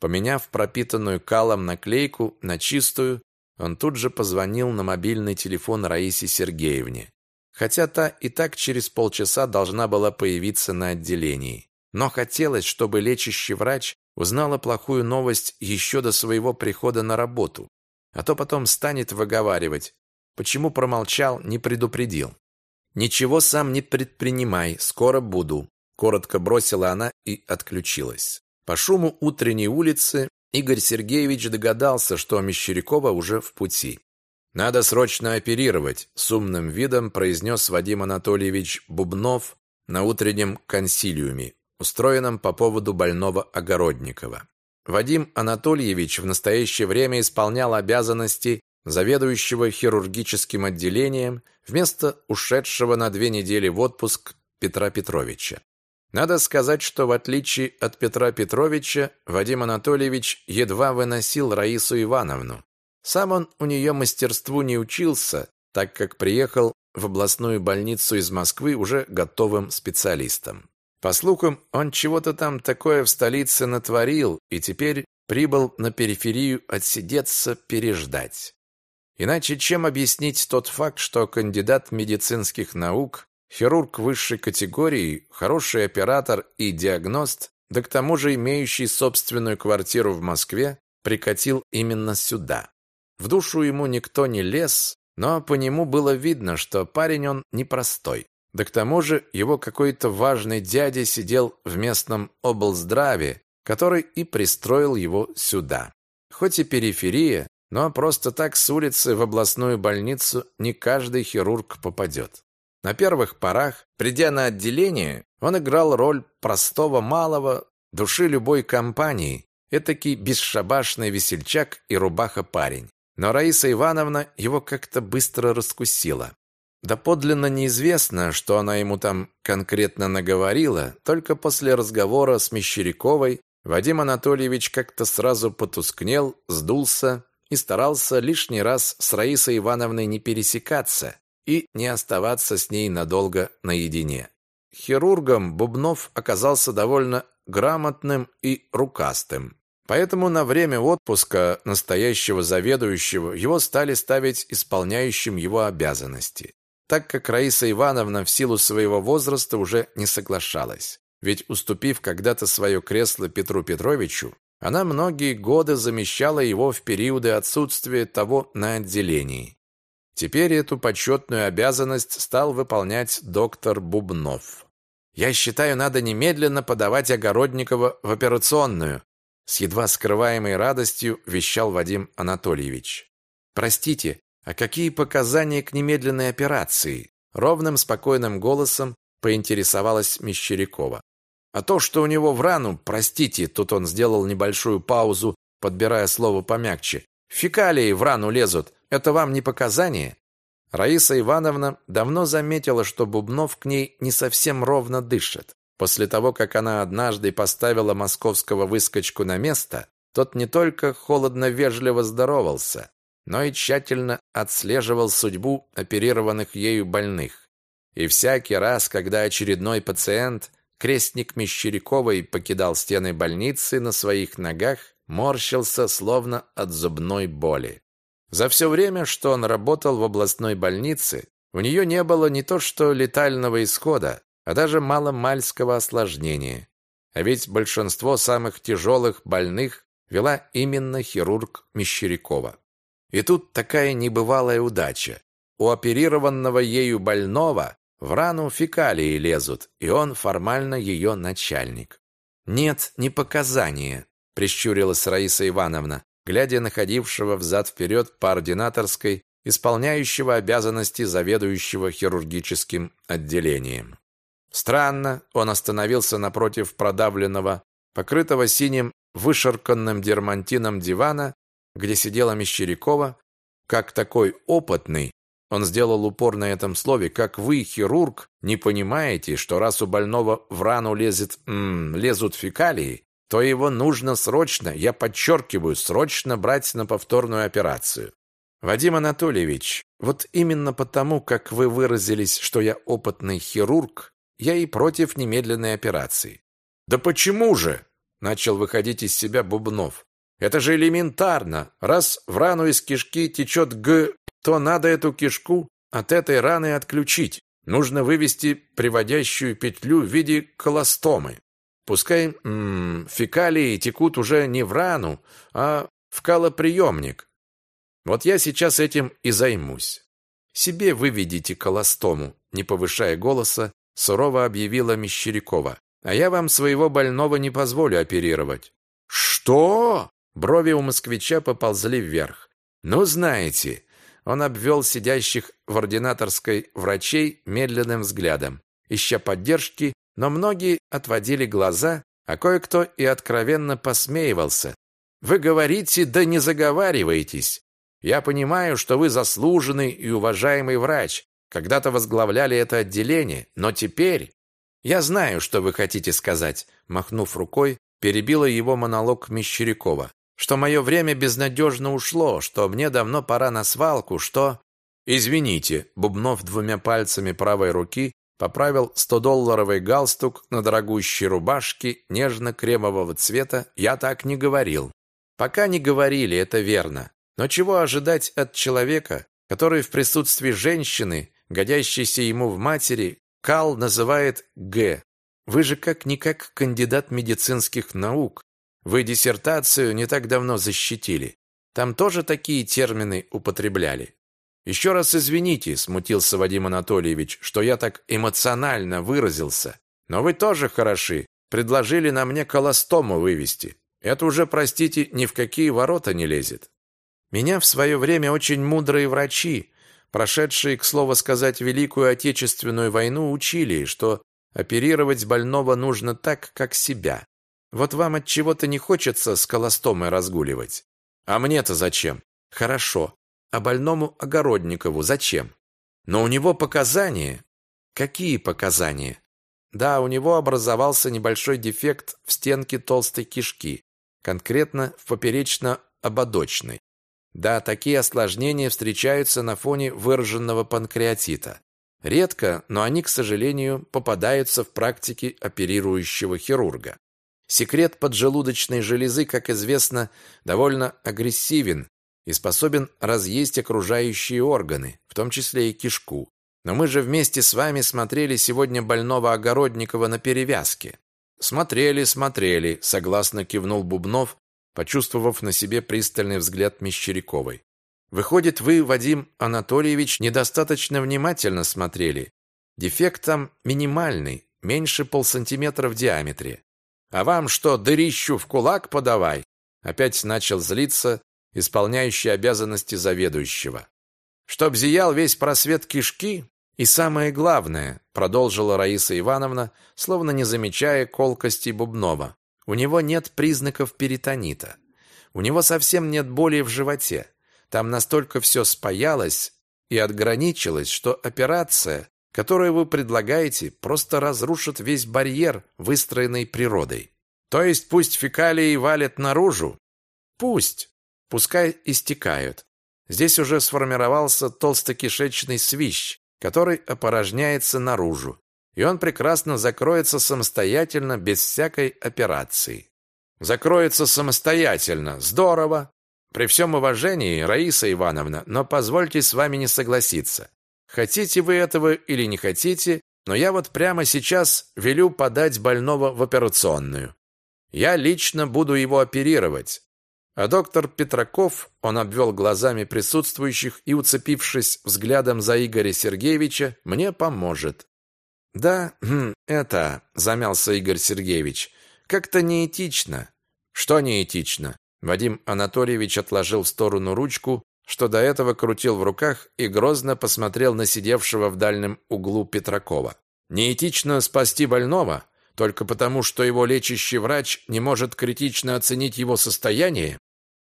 Поменяв пропитанную калом наклейку на чистую, он тут же позвонил на мобильный телефон Раисе Сергеевне. Хотя та и так через полчаса должна была появиться на отделении. Но хотелось, чтобы лечащий врач узнала плохую новость еще до своего прихода на работу. А то потом станет выговаривать, почему промолчал, не предупредил. «Ничего сам не предпринимай, скоро буду», – коротко бросила она и отключилась. По шуму утренней улицы Игорь Сергеевич догадался, что Мещерякова уже в пути. «Надо срочно оперировать», – с умным видом произнес Вадим Анатольевич Бубнов на утреннем консилиуме, устроенном по поводу больного Огородникова. Вадим Анатольевич в настоящее время исполнял обязанности заведующего хирургическим отделением вместо ушедшего на две недели в отпуск Петра Петровича. Надо сказать, что в отличие от Петра Петровича, Вадим Анатольевич едва выносил Раису Ивановну. Сам он у нее мастерству не учился, так как приехал в областную больницу из Москвы уже готовым специалистом. По слухам, он чего-то там такое в столице натворил и теперь прибыл на периферию отсидеться, переждать. Иначе чем объяснить тот факт, что кандидат медицинских наук, хирург высшей категории, хороший оператор и диагност, да к тому же имеющий собственную квартиру в Москве, прикатил именно сюда. В душу ему никто не лез, но по нему было видно, что парень он непростой. Да к тому же его какой-то важный дядя сидел в местном облздраве, который и пристроил его сюда. Хоть и периферия, но просто так с улицы в областную больницу не каждый хирург попадет. На первых порах, придя на отделение, он играл роль простого малого, души любой компании, этакий бесшабашный весельчак и рубаха-парень. Но Раиса Ивановна его как-то быстро раскусила. Да подлинно неизвестно, что она ему там конкретно наговорила, только после разговора с Мещеряковой Вадим Анатольевич как-то сразу потускнел, сдулся и старался лишний раз с Раисой Ивановной не пересекаться и не оставаться с ней надолго наедине. Хирургом Бубнов оказался довольно грамотным и рукастым. Поэтому на время отпуска настоящего заведующего его стали ставить исполняющим его обязанности, так как Раиса Ивановна в силу своего возраста уже не соглашалась. Ведь уступив когда-то свое кресло Петру Петровичу, она многие годы замещала его в периоды отсутствия того на отделении. Теперь эту почетную обязанность стал выполнять доктор Бубнов. «Я считаю, надо немедленно подавать Огородникова в операционную», с едва скрываемой радостью вещал Вадим Анатольевич. «Простите, а какие показания к немедленной операции?» Ровным, спокойным голосом поинтересовалась Мещерякова. А то, что у него в рану, простите, тут он сделал небольшую паузу, подбирая слово помягче. Фекалии в рану лезут. Это вам не показание? Раиса Ивановна давно заметила, что Бубнов к ней не совсем ровно дышит. После того, как она однажды поставила московского выскочку на место, тот не только холодно-вежливо здоровался, но и тщательно отслеживал судьбу оперированных ею больных. И всякий раз, когда очередной пациент крестник Мещеряковой покидал стены больницы на своих ногах, морщился, словно от зубной боли. За все время, что он работал в областной больнице, у нее не было не то что летального исхода, а даже маломальского осложнения. А ведь большинство самых тяжелых больных вела именно хирург Мещерякова. И тут такая небывалая удача. У оперированного ею больного в рану фекалии лезут, и он формально ее начальник. «Нет, не показания», – прищурилась Раиса Ивановна, глядя на ходившего взад-вперед по ординаторской, исполняющего обязанности заведующего хирургическим отделением. Странно, он остановился напротив продавленного, покрытого синим вышарканным дермантином дивана, где сидела Мещерякова, как такой опытный, он сделал упор на этом слове, как вы, хирург, не понимаете, что раз у больного в рану лезет, м, лезут фекалии, то его нужно срочно, я подчеркиваю, срочно брать на повторную операцию. Вадим Анатольевич, вот именно потому, как вы выразились, что я опытный хирург, я и против немедленной операции. Да почему же? Начал выходить из себя Бубнов. Это же элементарно. Раз в рану из кишки течет г то надо эту кишку от этой раны отключить. Нужно вывести приводящую петлю в виде колостомы. Пускай м -м, фекалии текут уже не в рану, а в калоприемник. Вот я сейчас этим и займусь. Себе выведите колостому, не повышая голоса, сурово объявила Мещерякова. А я вам своего больного не позволю оперировать. Что? Брови у москвича поползли вверх. Ну, знаете, он обвел сидящих в ординаторской врачей медленным взглядом, ища поддержки, но многие отводили глаза, а кое-кто и откровенно посмеивался. «Вы говорите, да не заговаривайтесь. Я понимаю, что вы заслуженный и уважаемый врач, когда-то возглавляли это отделение, но теперь...» «Я знаю, что вы хотите сказать», махнув рукой, перебила его монолог Мещерякова что мое время безнадежно ушло, что мне давно пора на свалку, что... Извините, Бубнов двумя пальцами правой руки поправил 100-долларовый галстук на дорогущей рубашке нежно-кремового цвета, я так не говорил. Пока не говорили, это верно. Но чего ожидать от человека, который в присутствии женщины, годящейся ему в матери, Кал называет Г. Вы же как-никак кандидат медицинских наук, вы диссертацию не так давно защитили. Там тоже такие термины употребляли. Еще раз извините, смутился Вадим Анатольевич, что я так эмоционально выразился. Но вы тоже хороши. Предложили на мне колостому вывести. Это уже, простите, ни в какие ворота не лезет. Меня в свое время очень мудрые врачи, прошедшие, к слову сказать, Великую Отечественную войну, учили, что оперировать больного нужно так, как себя. Вот вам от чего-то не хочется с колостомой разгуливать. А мне-то зачем? Хорошо. А больному огородникову зачем? Но у него показания. Какие показания? Да, у него образовался небольшой дефект в стенке толстой кишки, конкретно в поперечно-ободочной. Да, такие осложнения встречаются на фоне выраженного панкреатита. Редко, но они, к сожалению, попадаются в практике оперирующего хирурга. Секрет поджелудочной железы, как известно, довольно агрессивен и способен разъесть окружающие органы, в том числе и кишку. Но мы же вместе с вами смотрели сегодня больного Огородникова на перевязке. Смотрели, смотрели, согласно кивнул Бубнов, почувствовав на себе пристальный взгляд Мещеряковой. Выходит, вы, Вадим Анатольевич, недостаточно внимательно смотрели. Дефект там минимальный, меньше полсантиметра в диаметре. А вам что, дырищу в кулак подавай? Опять начал злиться исполняющий обязанности заведующего. Чтоб зиял весь просвет кишки, и самое главное, продолжила Раиса Ивановна, словно не замечая колкости Бубнова. У него нет признаков перитонита. У него совсем нет боли в животе. Там настолько все спаялось и отграничилось, что операция которое вы предлагаете, просто разрушит весь барьер, выстроенный природой. То есть пусть фекалии валят наружу? Пусть. Пускай истекают. Здесь уже сформировался толстокишечный свищ, который опорожняется наружу. и он прекрасно закроется самостоятельно, без всякой операции. Закроется самостоятельно. Здорово. При всем уважении, Раиса Ивановна, но позвольте с вами не согласиться. Хотите вы этого или не хотите, но я вот прямо сейчас велю подать больного в операционную. Я лично буду его оперировать. А доктор Петраков, он обвел глазами присутствующих и, уцепившись взглядом за Игоря Сергеевича, мне поможет. Да, хм, это, замялся Игорь Сергеевич, как-то неэтично. Что неэтично? Вадим Анатольевич отложил в сторону ручку, что до этого крутил в руках и грозно посмотрел на сидевшего в дальнем углу Петракова. Неэтично спасти больного только потому, что его лечащий врач не может критично оценить его состояние?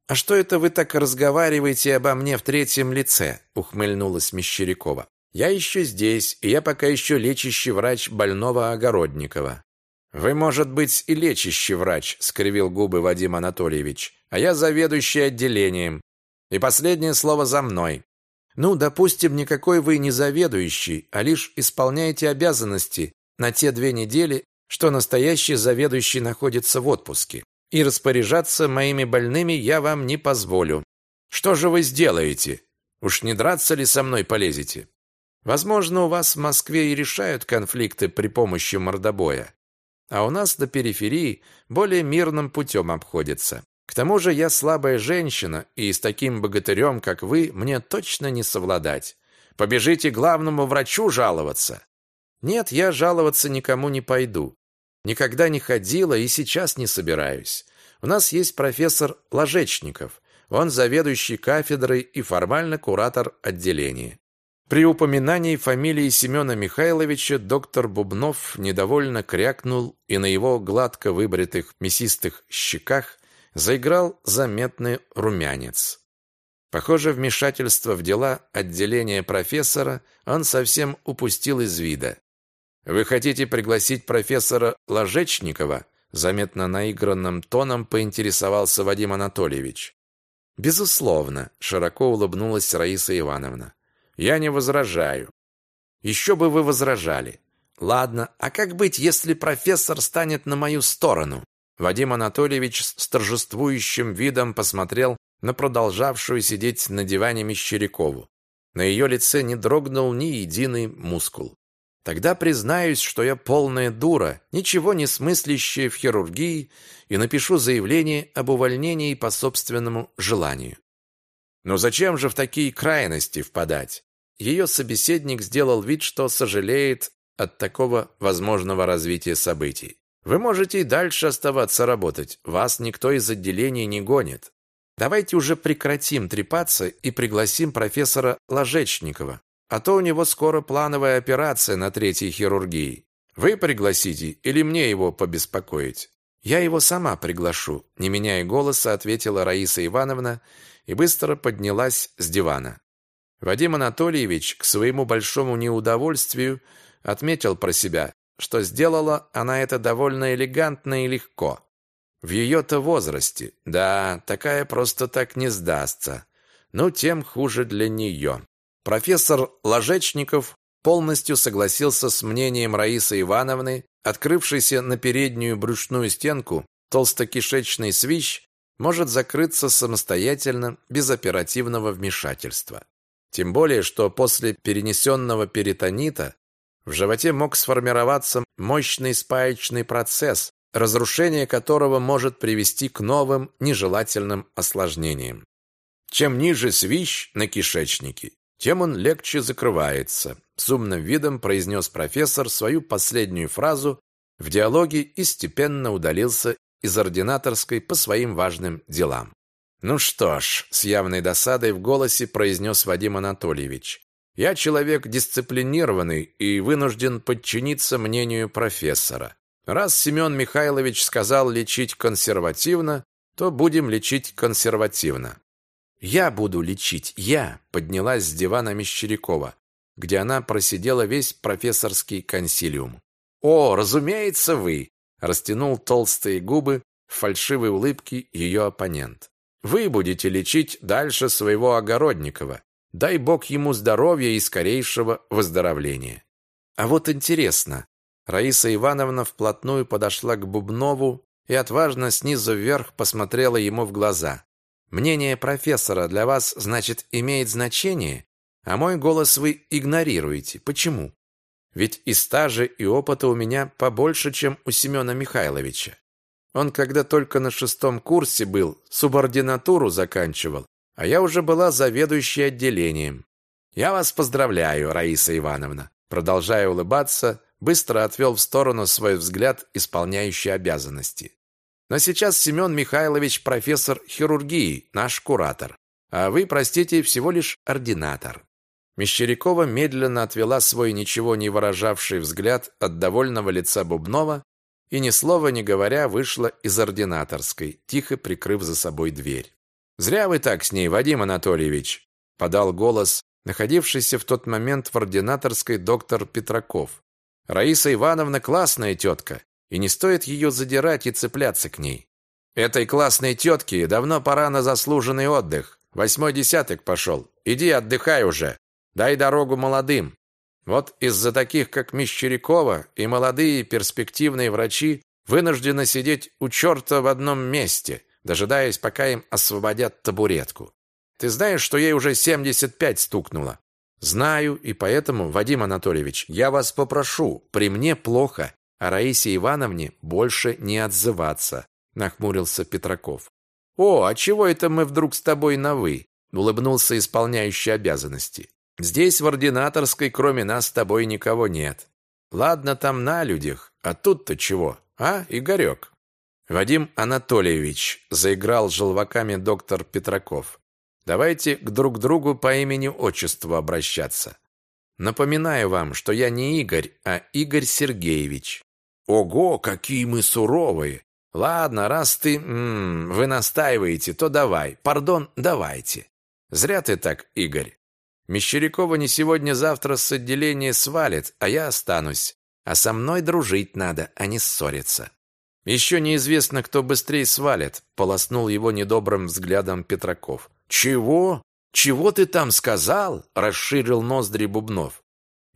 А что это вы так разговариваете обо мне в третьем лице? ухмыльнулась Мещерякова. Я еще здесь, и я пока еще лечащий врач больного Огородникова. Вы, может быть, и лечащий врач, скривил губы Вадим Анатольевич, а я заведующий отделением. И последнее слово за мной. Ну, допустим, никакой вы не заведующий, а лишь исполняете обязанности на те две недели, что настоящий заведующий находится в отпуске. И распоряжаться моими больными я вам не позволю. Что же вы сделаете? Уж не драться ли со мной полезете? Возможно, у вас в Москве и решают конфликты при помощи мордобоя. А у нас на периферии более мирным путем обходится. К тому же я слабая женщина, и с таким богатырем, как вы, мне точно не совладать. Побежите главному врачу жаловаться. Нет, я жаловаться никому не пойду. Никогда не ходила и сейчас не собираюсь. У нас есть профессор Ложечников. Он заведующий кафедрой и формально куратор отделения. При упоминании фамилии Семена Михайловича доктор Бубнов недовольно крякнул, и на его гладко выбритых мясистых щеках заиграл заметный румянец. Похоже, вмешательство в дела отделения профессора он совсем упустил из вида. «Вы хотите пригласить профессора Ложечникова?» Заметно наигранным тоном поинтересовался Вадим Анатольевич. «Безусловно», — широко улыбнулась Раиса Ивановна. Я не возражаю. Еще бы вы возражали. Ладно, а как быть, если профессор станет на мою сторону? Вадим Анатольевич с торжествующим видом посмотрел на продолжавшую сидеть на диване Мещерякову. На ее лице не дрогнул ни единый мускул. Тогда признаюсь, что я полная дура, ничего не смыслящая в хирургии, и напишу заявление об увольнении по собственному желанию. Но зачем же в такие крайности впадать? Ее собеседник сделал вид, что сожалеет от такого возможного развития событий. Вы можете и дальше оставаться работать. Вас никто из отделения не гонит. Давайте уже прекратим трепаться и пригласим профессора Ложечникова. А то у него скоро плановая операция на третьей хирургии. Вы пригласите или мне его побеспокоить? Я его сама приглашу, не меняя голоса, ответила Раиса Ивановна и быстро поднялась с дивана. Вадим Анатольевич к своему большому неудовольствию отметил про себя, что сделала она это довольно элегантно и легко. В ее-то возрасте, да, такая просто так не сдастся. Ну, тем хуже для нее. Профессор Ложечников полностью согласился с мнением Раисы Ивановны, открывшийся на переднюю брюшную стенку толстокишечный свищ может закрыться самостоятельно без оперативного вмешательства. Тем более, что после перенесенного перитонита в животе мог сформироваться мощный спаечный процесс, разрушение которого может привести к новым нежелательным осложнениям. Чем ниже свищ на кишечнике, тем он легче закрывается. С умным видом произнес профессор свою последнюю фразу в диалоге и степенно удалился из ординаторской по своим важным делам. «Ну что ж», — с явной досадой в голосе произнес Вадим Анатольевич, «я человек дисциплинированный и вынужден подчиниться мнению профессора. Раз Семен Михайлович сказал лечить консервативно, то будем лечить консервативно». «Я буду лечить, я», — поднялась с дивана Мещерякова, где она просидела весь профессорский консилиум. «О, разумеется, вы!» — растянул толстые губы в фальшивой улыбке ее оппонент. Вы будете лечить дальше своего Огородникова. Дай Бог ему здоровья и скорейшего выздоровления. А вот интересно, Раиса Ивановна вплотную подошла к Бубнову и отважно снизу вверх посмотрела ему в глаза. «Мнение профессора для вас, значит, имеет значение, а мой голос вы игнорируете. Почему? Ведь и стажа, и опыта у меня побольше, чем у Семена Михайловича. Он когда только на шестом курсе был, субординатуру заканчивал, а я уже была заведующей отделением. Я вас поздравляю, Раиса Ивановна. Продолжая улыбаться, быстро отвел в сторону свой взгляд, исполняющий обязанности. Но сейчас Семен Михайлович профессор хирургии, наш куратор. А вы, простите, всего лишь ординатор. Мещерякова медленно отвела свой ничего не выражавший взгляд от довольного лица Бубнова и ни слова не говоря вышла из ординаторской, тихо прикрыв за собой дверь. «Зря вы так с ней, Вадим Анатольевич!» подал голос находившийся в тот момент в ординаторской доктор Петраков. «Раиса Ивановна классная тетка, и не стоит ее задирать и цепляться к ней. Этой классной тетке давно пора на заслуженный отдых. Восьмой десяток пошел. Иди отдыхай уже. Дай дорогу молодым. Вот из-за таких, как Мещерякова, и молодые перспективные врачи вынуждены сидеть у черта в одном месте, дожидаясь, пока им освободят табуретку. Ты знаешь, что ей уже 75 стукнуло? Знаю, и поэтому, Вадим Анатольевич, я вас попрошу, при мне плохо, а Раисе Ивановне больше не отзываться, нахмурился Петраков. О, а чего это мы вдруг с тобой на вы? улыбнулся исполняющий обязанности. Здесь в ординаторской кроме нас с тобой никого нет. Ладно там на людях, а тут-то чего, а, Игорек?» Вадим Анатольевич заиграл желваками доктор Петраков. Давайте к друг другу по имени-отчеству обращаться. Напоминаю вам, что я не Игорь, а Игорь Сергеевич. Ого, какие мы суровые. Ладно, раз ты, м -м, вы настаиваете, то давай. Пардон, давайте. Зря ты так, Игорь. Мещерякова не сегодня-завтра с отделения свалит, а я останусь. А со мной дружить надо, а не ссориться. Еще неизвестно, кто быстрее свалит, полоснул его недобрым взглядом Петраков. Чего? Чего ты там сказал? расширил ноздри Бубнов.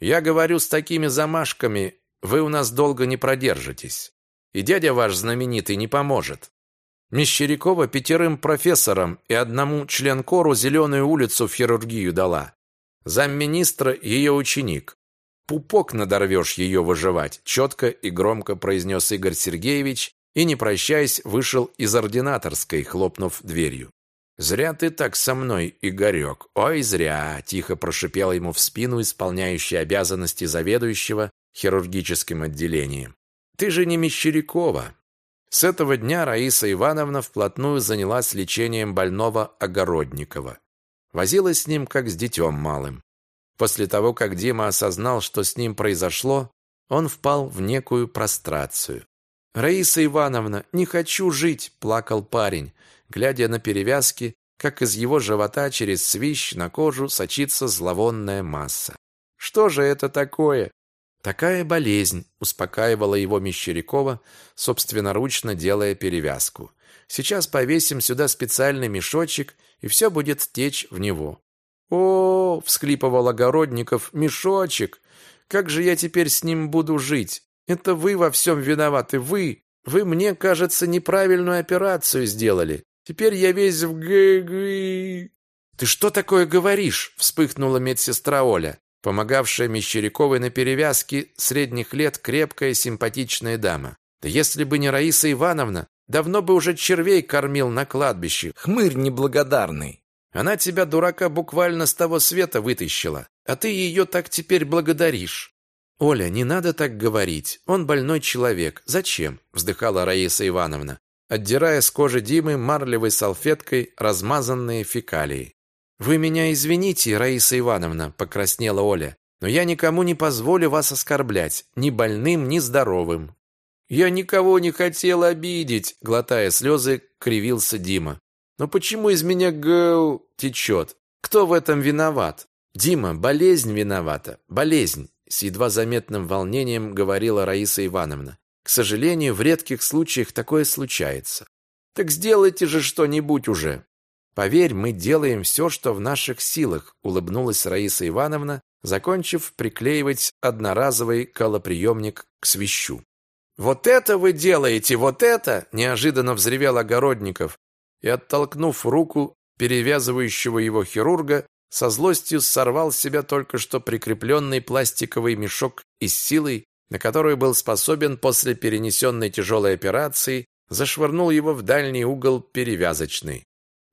Я говорю, с такими замашками вы у нас долго не продержитесь. И дядя ваш знаменитый не поможет. Мещерякова пятерым профессорам и одному членкору зеленую улицу в хирургию дала. Замминистра ее ученик. Пупок надорвешь ее выживать, четко и громко произнес Игорь Сергеевич и, не прощаясь, вышел из ординаторской, хлопнув дверью. «Зря ты так со мной, Игорек, ой, зря!» тихо прошипел ему в спину исполняющий обязанности заведующего хирургическим отделением. «Ты же не Мещерякова!» С этого дня Раиса Ивановна вплотную занялась лечением больного Огородникова. Возилась с ним, как с детем малым. После того, как Дима осознал, что с ним произошло, он впал в некую прострацию. «Раиса Ивановна, не хочу жить!» – плакал парень, глядя на перевязки, как из его живота через свищ на кожу сочится зловонная масса. «Что же это такое?» «Такая болезнь», – успокаивала его Мещерякова, собственноручно делая перевязку. «Сейчас повесим сюда специальный мешочек и все будет течь в него. О, всхлипывал огородников, мешочек. Как же я теперь с ним буду жить? Это вы во всем виноваты, вы. Вы мне, кажется, неправильную операцию сделали. Теперь я весь в г Ты что такое говоришь? вспыхнула медсестра Оля, помогавшая Мещеряковой на перевязке средних лет крепкая симпатичная дама. Да если бы не Раиса Ивановна, Давно бы уже червей кормил на кладбище. Хмырь неблагодарный. Она тебя, дурака, буквально с того света вытащила, а ты ее так теперь благодаришь. Оля, не надо так говорить. Он больной человек. Зачем? вздыхала Раиса Ивановна, отдирая с кожи Димы марлевой салфеткой размазанные фекалии. Вы меня извините, Раиса Ивановна, покраснела Оля, но я никому не позволю вас оскорблять, ни больным, ни здоровым. «Я никого не хотел обидеть», — глотая слезы, кривился Дима. «Но почему из меня гэл течет? Кто в этом виноват?» «Дима, болезнь виновата, болезнь», — с едва заметным волнением говорила Раиса Ивановна. «К сожалению, в редких случаях такое случается». «Так сделайте же что-нибудь уже». «Поверь, мы делаем все, что в наших силах», — улыбнулась Раиса Ивановна, закончив приклеивать одноразовый колоприемник к свищу. «Вот это вы делаете, вот это!» – неожиданно взревел Огородников и, оттолкнув руку перевязывающего его хирурга, со злостью сорвал с себя только что прикрепленный пластиковый мешок и с силой, на которую был способен после перенесенной тяжелой операции, зашвырнул его в дальний угол перевязочный.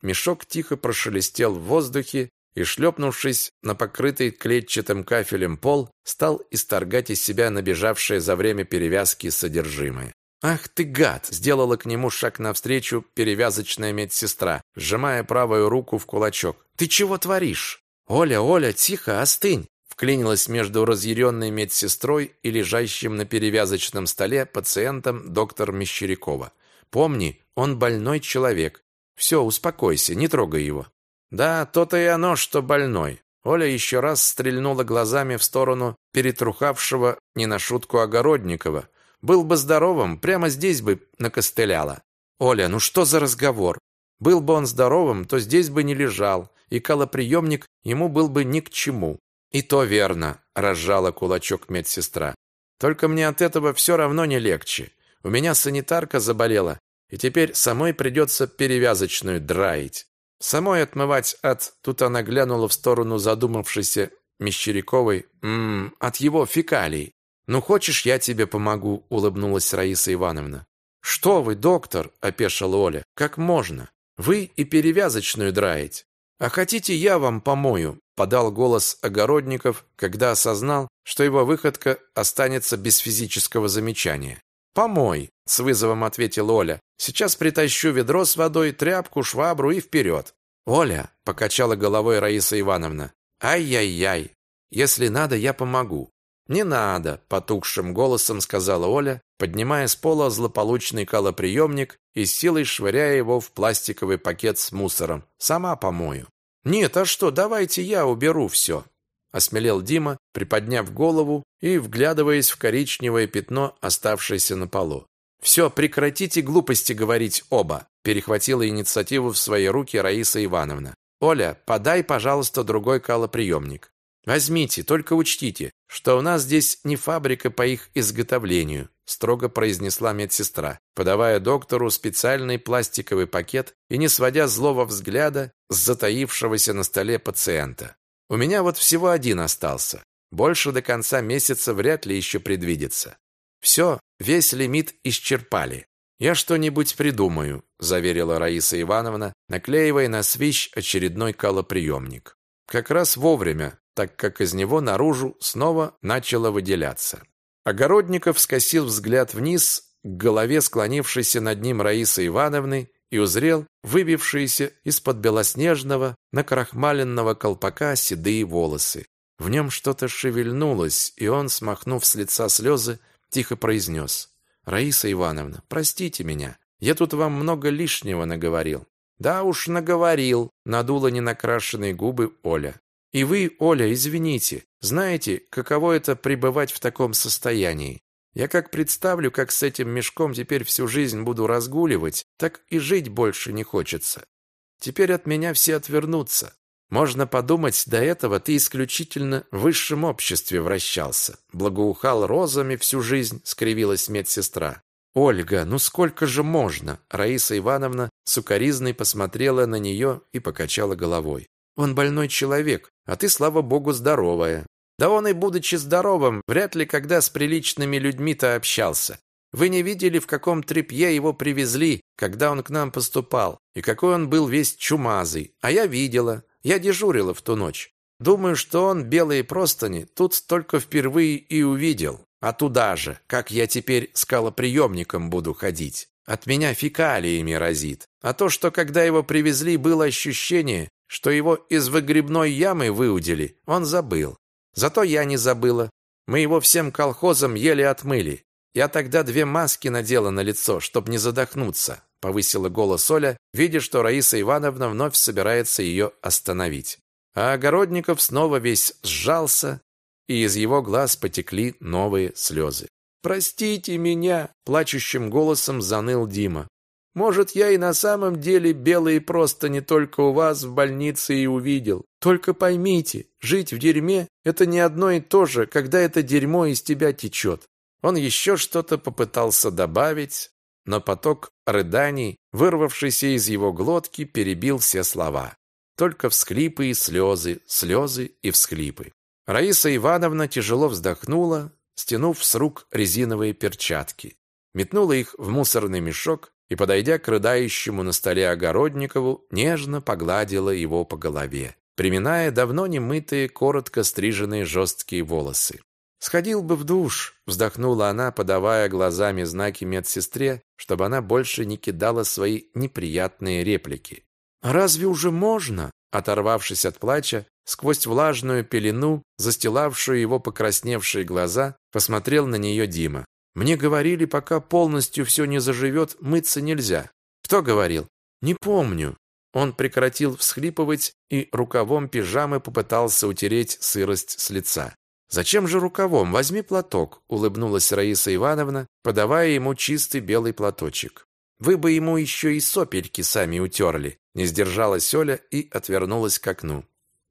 Мешок тихо прошелестел в воздухе и, шлепнувшись на покрытый клетчатым кафелем пол, стал исторгать из себя набежавшее за время перевязки содержимое. «Ах ты гад!» – сделала к нему шаг навстречу перевязочная медсестра, сжимая правую руку в кулачок. «Ты чего творишь?» «Оля, Оля, тихо, остынь!» вклинилась между разъяренной медсестрой и лежащим на перевязочном столе пациентом доктор Мещерякова. «Помни, он больной человек. Все, успокойся, не трогай его». «Да, то-то и оно, что больной». Оля еще раз стрельнула глазами в сторону перетрухавшего не на шутку Огородникова. «Был бы здоровым, прямо здесь бы накостыляла». «Оля, ну что за разговор? Был бы он здоровым, то здесь бы не лежал, и колоприемник ему был бы ни к чему». «И то верно», – разжала кулачок медсестра. «Только мне от этого все равно не легче. У меня санитарка заболела, и теперь самой придется перевязочную драить. Самой отмывать от... Тут она глянула в сторону задумавшейся Мещеряковой. Ммм, от его фекалий. Ну, хочешь, я тебе помогу, улыбнулась Раиса Ивановна. Что вы, доктор, опешила Оля. Как можно? Вы и перевязочную драить. А хотите, я вам помою, подал голос Огородников, когда осознал, что его выходка останется без физического замечания. «Помой», — с вызовом ответила Оля. «Сейчас притащу ведро с водой, тряпку, швабру и вперед». «Оля», — покачала головой Раиса Ивановна. «Ай-яй-яй, если надо, я помогу». «Не надо», — потухшим голосом сказала Оля, поднимая с пола злополучный колоприемник и силой швыряя его в пластиковый пакет с мусором. «Сама помою». «Нет, а что, давайте я уберу все». Осмелел Дима, приподняв голову и вглядываясь в коричневое пятно, оставшееся на полу. «Все, прекратите глупости говорить оба!» перехватила инициативу в свои руки Раиса Ивановна. «Оля, подай, пожалуйста, другой калоприемник. Возьмите, только учтите, что у нас здесь не фабрика по их изготовлению», строго произнесла медсестра, подавая доктору специальный пластиковый пакет и не сводя злого взгляда с затаившегося на столе пациента. У меня вот всего один остался. Больше до конца месяца вряд ли еще предвидится. Все, весь лимит исчерпали. Я что-нибудь придумаю, заверила Раиса Ивановна, наклеивая на свищ очередной колоприемник. Как раз вовремя, так как из него наружу снова начало выделяться. Огородников скосил взгляд вниз к голове склонившейся над ним Раисы Ивановны и узрел выбившиеся из-под белоснежного накрахмаленного колпака седые волосы. В нем что-то шевельнулось, и он, смахнув с лица слезы, тихо произнес. «Раиса Ивановна, простите меня. Я тут вам много лишнего наговорил». «Да уж наговорил», — надула ненакрашенные губы Оля. «И вы, Оля, извините. Знаете, каково это пребывать в таком состоянии? Я как представлю, как с этим мешком теперь всю жизнь буду разгуливать, так и жить больше не хочется. Теперь от меня все отвернутся. Можно подумать, до этого ты исключительно в высшем обществе вращался. Благоухал розами всю жизнь, скривилась медсестра. Ольга, ну сколько же можно? Раиса Ивановна сукоризной посмотрела на нее и покачала головой. Он больной человек, а ты, слава богу, здоровая. Да он и будучи здоровым, вряд ли когда с приличными людьми-то общался. Вы не видели, в каком тряпье его привезли, когда он к нам поступал, и какой он был весь чумазый. А я видела, я дежурила в ту ночь. Думаю, что он белые простыни тут только впервые и увидел. А туда же, как я теперь скалоприемником буду ходить. От меня фекалиями разит. А то, что когда его привезли, было ощущение, что его из выгребной ямы выудили, он забыл. Зато я не забыла. Мы его всем колхозом еле отмыли. Я тогда две маски надела на лицо, чтобы не задохнуться, повысила голос Оля, видя, что Раиса Ивановна вновь собирается ее остановить. А Огородников снова весь сжался, и из его глаз потекли новые слезы. «Простите меня!» – плачущим голосом заныл Дима. «Может, я и на самом деле белые просто не только у вас в больнице и увидел. Только поймите, жить в дерьме – это не одно и то же, когда это дерьмо из тебя течет. Он еще что-то попытался добавить, но поток рыданий, вырвавшийся из его глотки, перебил все слова. Только всхлипы и слезы, слезы и всхлипы. Раиса Ивановна тяжело вздохнула, стянув с рук резиновые перчатки. Метнула их в мусорный мешок и, подойдя к рыдающему на столе Огородникову, нежно погладила его по голове, приминая давно не мытые, коротко стриженные жесткие волосы. «Сходил бы в душ», — вздохнула она, подавая глазами знаки медсестре, чтобы она больше не кидала свои неприятные реплики. «А разве уже можно?» Оторвавшись от плача, сквозь влажную пелену, застилавшую его покрасневшие глаза, посмотрел на нее Дима. «Мне говорили, пока полностью все не заживет, мыться нельзя». «Кто говорил?» «Не помню». Он прекратил всхлипывать и рукавом пижамы попытался утереть сырость с лица. «Зачем же рукавом? Возьми платок», — улыбнулась Раиса Ивановна, подавая ему чистый белый платочек. «Вы бы ему еще и сопельки сами утерли», — не сдержалась Оля и отвернулась к окну.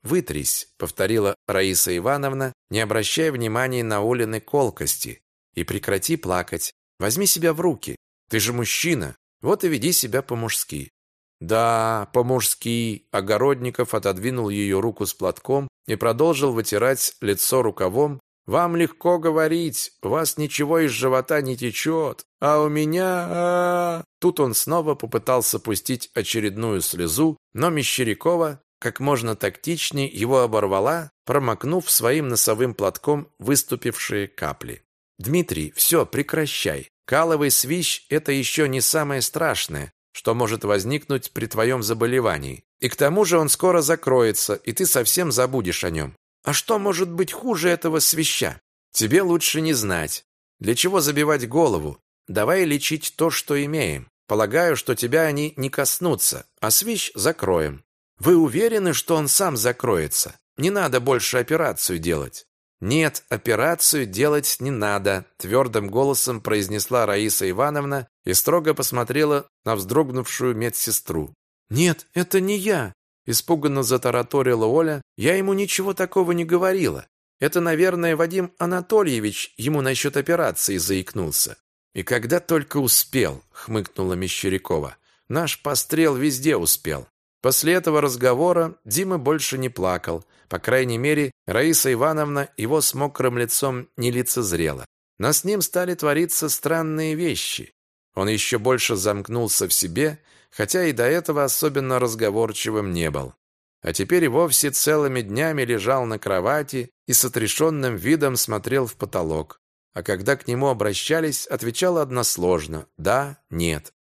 «Вытрись», — повторила Раиса Ивановна, не обращая внимания на Олины колкости, «и прекрати плакать. Возьми себя в руки. Ты же мужчина, вот и веди себя по-мужски». «Да, по-мужски», — Огородников отодвинул ее руку с платком и продолжил вытирать лицо рукавом. «Вам легко говорить, у вас ничего из живота не течет, а у меня...» а -а -а. Тут он снова попытался пустить очередную слезу, но Мещерякова как можно тактичнее его оборвала, промокнув своим носовым платком выступившие капли. «Дмитрий, все, прекращай. Каловый свищ – это еще не самое страшное, что может возникнуть при твоем заболевании. И к тому же он скоро закроется, и ты совсем забудешь о нем. А что может быть хуже этого свища? Тебе лучше не знать. Для чего забивать голову? Давай лечить то, что имеем. Полагаю, что тебя они не коснутся, а свищ закроем. Вы уверены, что он сам закроется? Не надо больше операцию делать. Нет, операцию делать не надо, твердым голосом произнесла Раиса Ивановна и строго посмотрела на вздрогнувшую медсестру. «Нет, это не я!» Испуганно затараторила Оля. «Я ему ничего такого не говорила. Это, наверное, Вадим Анатольевич ему насчет операции заикнулся». «И когда только успел», — хмыкнула Мещерякова. «Наш пострел везде успел». После этого разговора Дима больше не плакал. По крайней мере, Раиса Ивановна его с мокрым лицом не лицезрела. Но с ним стали твориться странные вещи. Он еще больше замкнулся в себе хотя и до этого особенно разговорчивым не был. А теперь и вовсе целыми днями лежал на кровати и с отрешенным видом смотрел в потолок. А когда к нему обращались, отвечал односложно «да», «нет».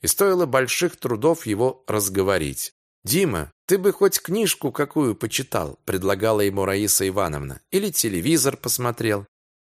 И стоило больших трудов его разговорить. «Дима, ты бы хоть книжку какую почитал», предлагала ему Раиса Ивановна, «или телевизор посмотрел».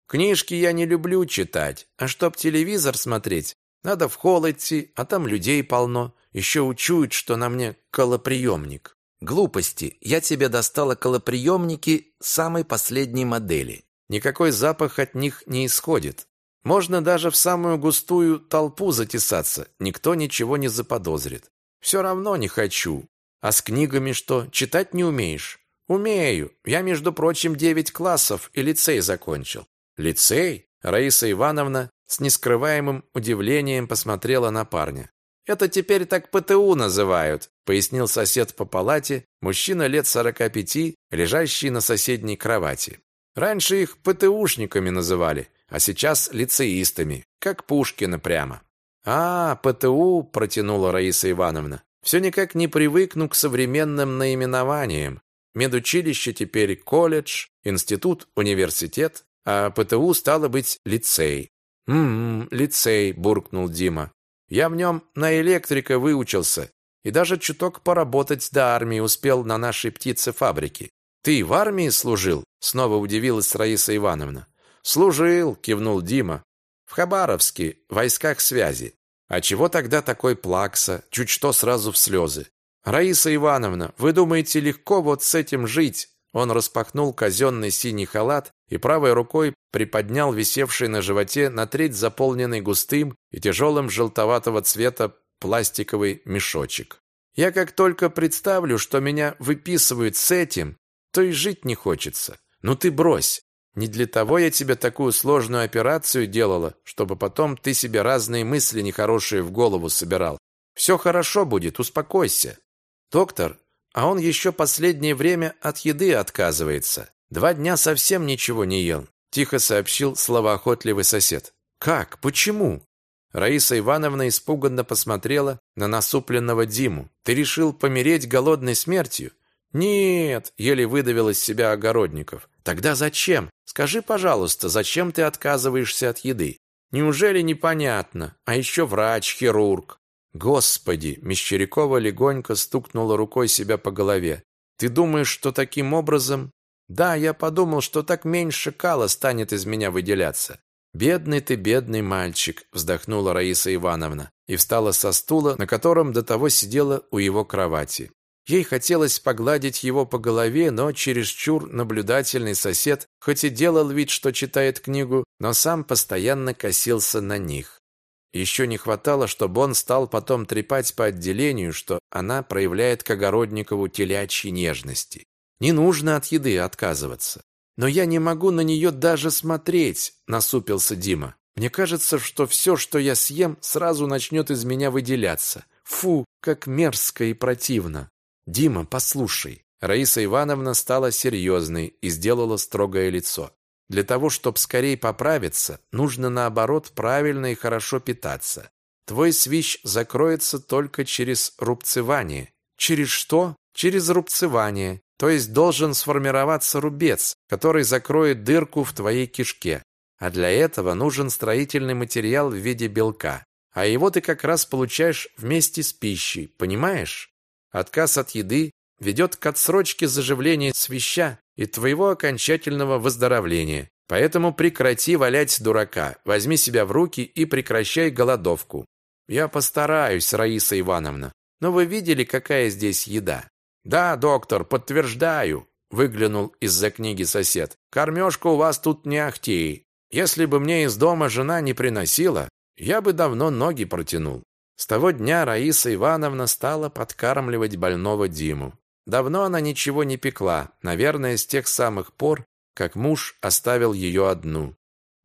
«Книжки я не люблю читать, а чтоб телевизор смотреть, надо в холл идти, а там людей полно. Еще учуют, что на мне колоприемник. Глупости. Я тебе достала колоприемники самой последней модели. Никакой запах от них не исходит. Можно даже в самую густую толпу затесаться. Никто ничего не заподозрит. Все равно не хочу. А с книгами что, читать не умеешь? Умею. Я, между прочим, девять классов и лицей закончил. Лицей? Раиса Ивановна с нескрываемым удивлением посмотрела на парня. «Это теперь так ПТУ называют», пояснил сосед по палате, мужчина лет сорока пяти, лежащий на соседней кровати. Раньше их ПТУшниками называли, а сейчас лицеистами, как Пушкина прямо. «А, ПТУ», – протянула Раиса Ивановна. «Все никак не привыкну к современным наименованиям. Медучилище теперь колледж, институт, университет, а ПТУ стало быть лицей. «М-м, лицей», – буркнул Дима. «Я в нем на электрика выучился и даже чуток поработать до армии успел на нашей птицефабрике». «Ты в армии служил?» – снова удивилась Раиса Ивановна. «Служил», – кивнул Дима. «В Хабаровске, в войсках связи. А чего тогда такой плакса? Чуть что сразу в слезы. Раиса Ивановна, вы думаете, легко вот с этим жить? Он распахнул казенный синий халат и правой рукой приподнял висевший на животе на треть заполненный густым и тяжелым желтоватого цвета пластиковый мешочек. Я как только представлю, что меня выписывают с этим, то и жить не хочется. Ну ты брось. Не для того я тебе такую сложную операцию делала, чтобы потом ты себе разные мысли нехорошие в голову собирал. Все хорошо будет, успокойся. Доктор, а он еще последнее время от еды отказывается. Два дня совсем ничего не ел, тихо сообщил словоохотливый сосед. Как? Почему? Раиса Ивановна испуганно посмотрела на насупленного Диму. Ты решил помереть голодной смертью? Нет, еле выдавил из себя огородников. Тогда зачем? Скажи, пожалуйста, зачем ты отказываешься от еды? Неужели непонятно? А еще врач, хирург. Господи, Мещерякова легонько стукнула рукой себя по голове. Ты думаешь, что таким образом? Да, я подумал, что так меньше кала станет из меня выделяться. Бедный ты, бедный мальчик, вздохнула Раиса Ивановна и встала со стула, на котором до того сидела у его кровати. Ей хотелось погладить его по голове, но чересчур наблюдательный сосед, хоть и делал вид, что читает книгу, но сам постоянно косился на них. Еще не хватало, чтобы он стал потом трепать по отделению, что она проявляет к Огородникову телячьи нежности. Не нужно от еды отказываться. Но я не могу на нее даже смотреть, насупился Дима. Мне кажется, что все, что я съем, сразу начнет из меня выделяться. Фу, как мерзко и противно. «Дима, послушай». Раиса Ивановна стала серьезной и сделала строгое лицо. Для того, чтобы скорее поправиться, нужно, наоборот, правильно и хорошо питаться. Твой свищ закроется только через рубцевание. Через что? Через рубцевание. То есть должен сформироваться рубец, который закроет дырку в твоей кишке. А для этого нужен строительный материал в виде белка. А его ты как раз получаешь вместе с пищей, понимаешь? Отказ от еды ведет к отсрочке заживления свища и твоего окончательного выздоровления. Поэтому прекрати валять дурака, возьми себя в руки и прекращай голодовку. Я постараюсь, Раиса Ивановна. Но вы видели, какая здесь еда? Да, доктор, подтверждаю, выглянул из-за книги сосед. Кормежка у вас тут не ахти. Если бы мне из дома жена не приносила, я бы давно ноги протянул. С того дня Раиса Ивановна стала подкармливать больного Диму. Давно она ничего не пекла, наверное, с тех самых пор, как муж оставил ее одну.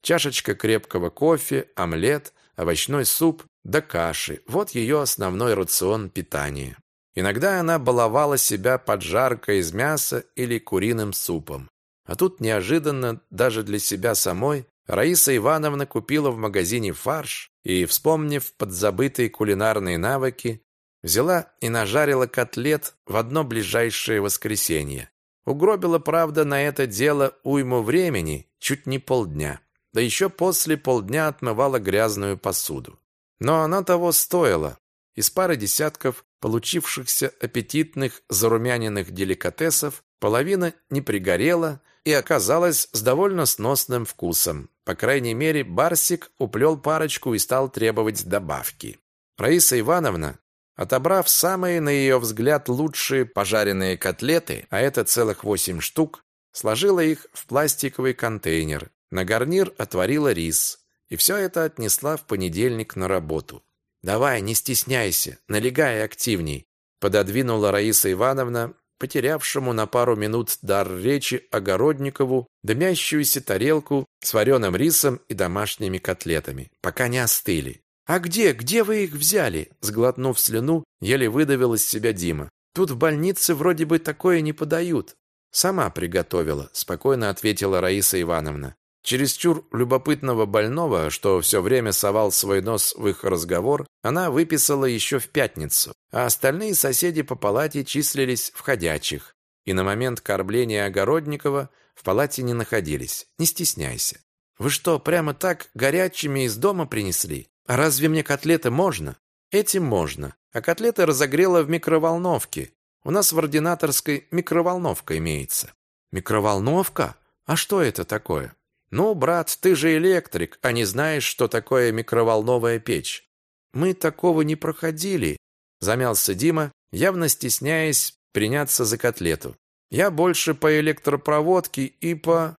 Чашечка крепкого кофе, омлет, овощной суп да каши – вот ее основной рацион питания. Иногда она баловала себя поджаркой из мяса или куриным супом. А тут неожиданно даже для себя самой Раиса Ивановна купила в магазине фарш и, вспомнив подзабытые кулинарные навыки, взяла и нажарила котлет в одно ближайшее воскресенье. Угробила, правда, на это дело уйму времени, чуть не полдня. Да еще после полдня отмывала грязную посуду. Но она того стоила. Из пары десятков получившихся аппетитных зарумяненных деликатесов половина не пригорела и оказалась с довольно сносным вкусом. По крайней мере, Барсик уплел парочку и стал требовать добавки. Раиса Ивановна, отобрав самые, на ее взгляд, лучшие пожаренные котлеты, а это целых восемь штук, сложила их в пластиковый контейнер. На гарнир отварила рис. И все это отнесла в понедельник на работу. «Давай, не стесняйся, налегай активней», пододвинула Раиса Ивановна потерявшему на пару минут дар речи Огородникову дымящуюся тарелку с вареным рисом и домашними котлетами, пока не остыли. «А где, где вы их взяли?» Сглотнув слюну, еле выдавил из себя Дима. «Тут в больнице вроде бы такое не подают». «Сама приготовила», – спокойно ответила Раиса Ивановна. Чересчур любопытного больного, что все время совал свой нос в их разговор, она выписала еще в пятницу, а остальные соседи по палате числились входячих, и на момент кормления Огородникова в палате не находились. Не стесняйся. «Вы что, прямо так горячими из дома принесли? А разве мне котлеты можно?» «Этим можно. А котлеты разогрела в микроволновке. У нас в ординаторской микроволновка имеется». «Микроволновка? А что это такое?» «Ну, брат, ты же электрик, а не знаешь, что такое микроволновая печь». «Мы такого не проходили», — замялся Дима, явно стесняясь приняться за котлету. «Я больше по электропроводке и по...»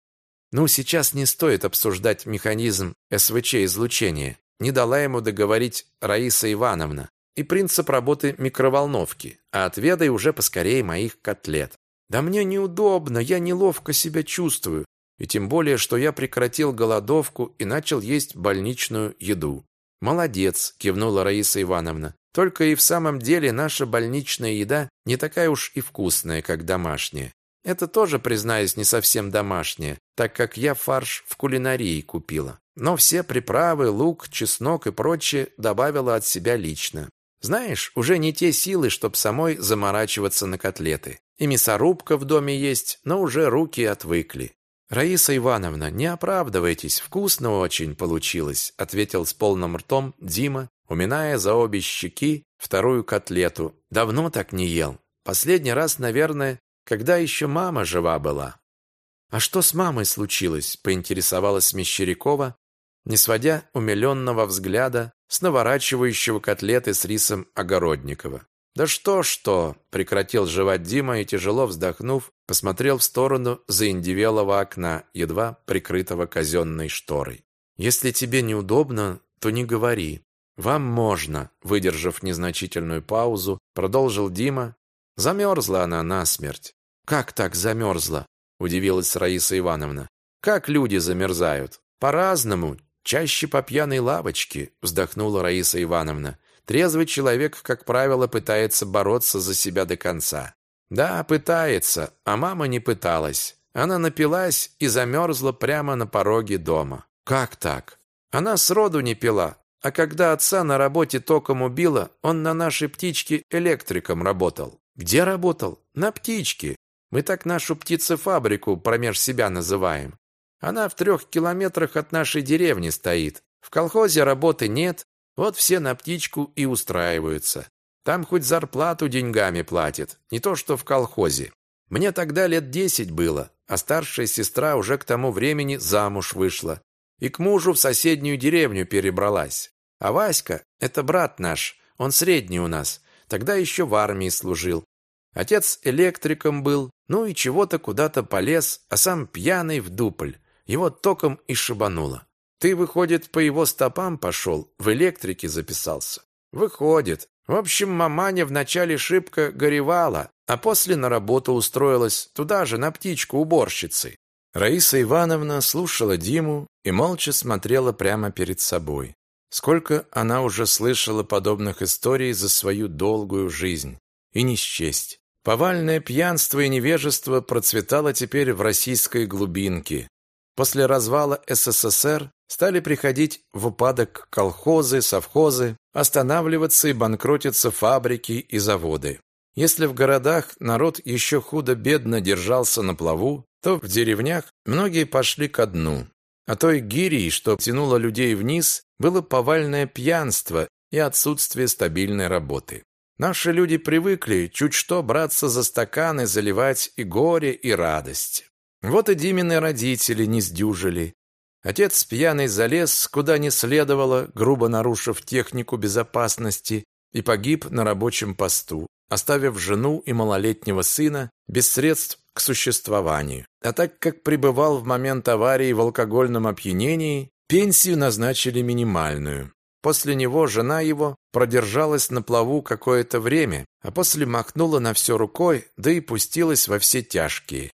«Ну, сейчас не стоит обсуждать механизм СВЧ-излучения», не дала ему договорить Раиса Ивановна. и принцип работы микроволновки, а отведай уже поскорее моих котлет. Да мне неудобно, я неловко себя чувствую, и тем более, что я прекратил голодовку и начал есть больничную еду. Молодец, кивнула Раиса Ивановна. Только и в самом деле наша больничная еда не такая уж и вкусная, как домашняя. Это тоже, признаюсь, не совсем домашнее, так как я фарш в кулинарии купила. Но все приправы, лук, чеснок и прочее добавила от себя лично. Знаешь, уже не те силы, чтоб самой заморачиваться на котлеты. И мясорубка в доме есть, но уже руки отвыкли. Раиса Ивановна, не оправдывайтесь, вкусно очень получилось, ответил с полным ртом Дима, уминая за обе щеки вторую котлету. Давно так не ел. Последний раз, наверное, когда еще мама жива была. А что с мамой случилось? поинтересовалась Мещерякова, не сводя умиленного взгляда с наворачивающего котлеты с рисом Огородникова. «Да что-что!» – прекратил жевать Дима и, тяжело вздохнув, посмотрел в сторону заиндевелого окна, едва прикрытого казенной шторой. «Если тебе неудобно, то не говори. Вам можно», – выдержав незначительную паузу, продолжил Дима. Замерзла она насмерть. «Как так замерзла?» – удивилась Раиса Ивановна. «Как люди замерзают?» «По-разному. Чаще по пьяной лавочке», – вздохнула Раиса Ивановна. Трезвый человек, как правило, пытается бороться за себя до конца. Да, пытается, а мама не пыталась. Она напилась и замерзла прямо на пороге дома. Как так? Она сроду не пила, а когда отца на работе током убила, он на нашей птичке электриком работал. Где работал? На птичке. Мы так нашу птицефабрику промеж себя называем. Она в трех километрах от нашей деревни стоит. В колхозе работы нет, вот все на птичку и устраиваются. Там хоть зарплату деньгами платят, не то что в колхозе. Мне тогда лет десять было, а старшая сестра уже к тому времени замуж вышла и к мужу в соседнюю деревню перебралась. А Васька – это брат наш, он средний у нас, тогда еще в армии служил. Отец электриком был, ну и чего-то куда-то полез, а сам пьяный в дупль. Его током и шибануло. Ты, выходит, по его стопам пошел, в электрике записался. Выходит. В общем, маманя вначале шибко горевала, а после на работу устроилась туда же, на птичку уборщицы. Раиса Ивановна слушала Диму и молча смотрела прямо перед собой. Сколько она уже слышала подобных историй за свою долгую жизнь. И не счесть. Повальное пьянство и невежество процветало теперь в российской глубинке. После развала СССР стали приходить в упадок колхозы, совхозы, останавливаться и банкротиться фабрики и заводы. Если в городах народ еще худо-бедно держался на плаву, то в деревнях многие пошли ко дну. А той гирей, что тянуло людей вниз, было повальное пьянство и отсутствие стабильной работы. Наши люди привыкли чуть что браться за стаканы, заливать и горе, и радость. Вот и Димины родители не сдюжили, Отец пьяный залез, куда не следовало, грубо нарушив технику безопасности, и погиб на рабочем посту, оставив жену и малолетнего сына без средств к существованию. А так как пребывал в момент аварии в алкогольном опьянении, пенсию назначили минимальную. После него жена его продержалась на плаву какое-то время, а после махнула на все рукой, да и пустилась во все тяжкие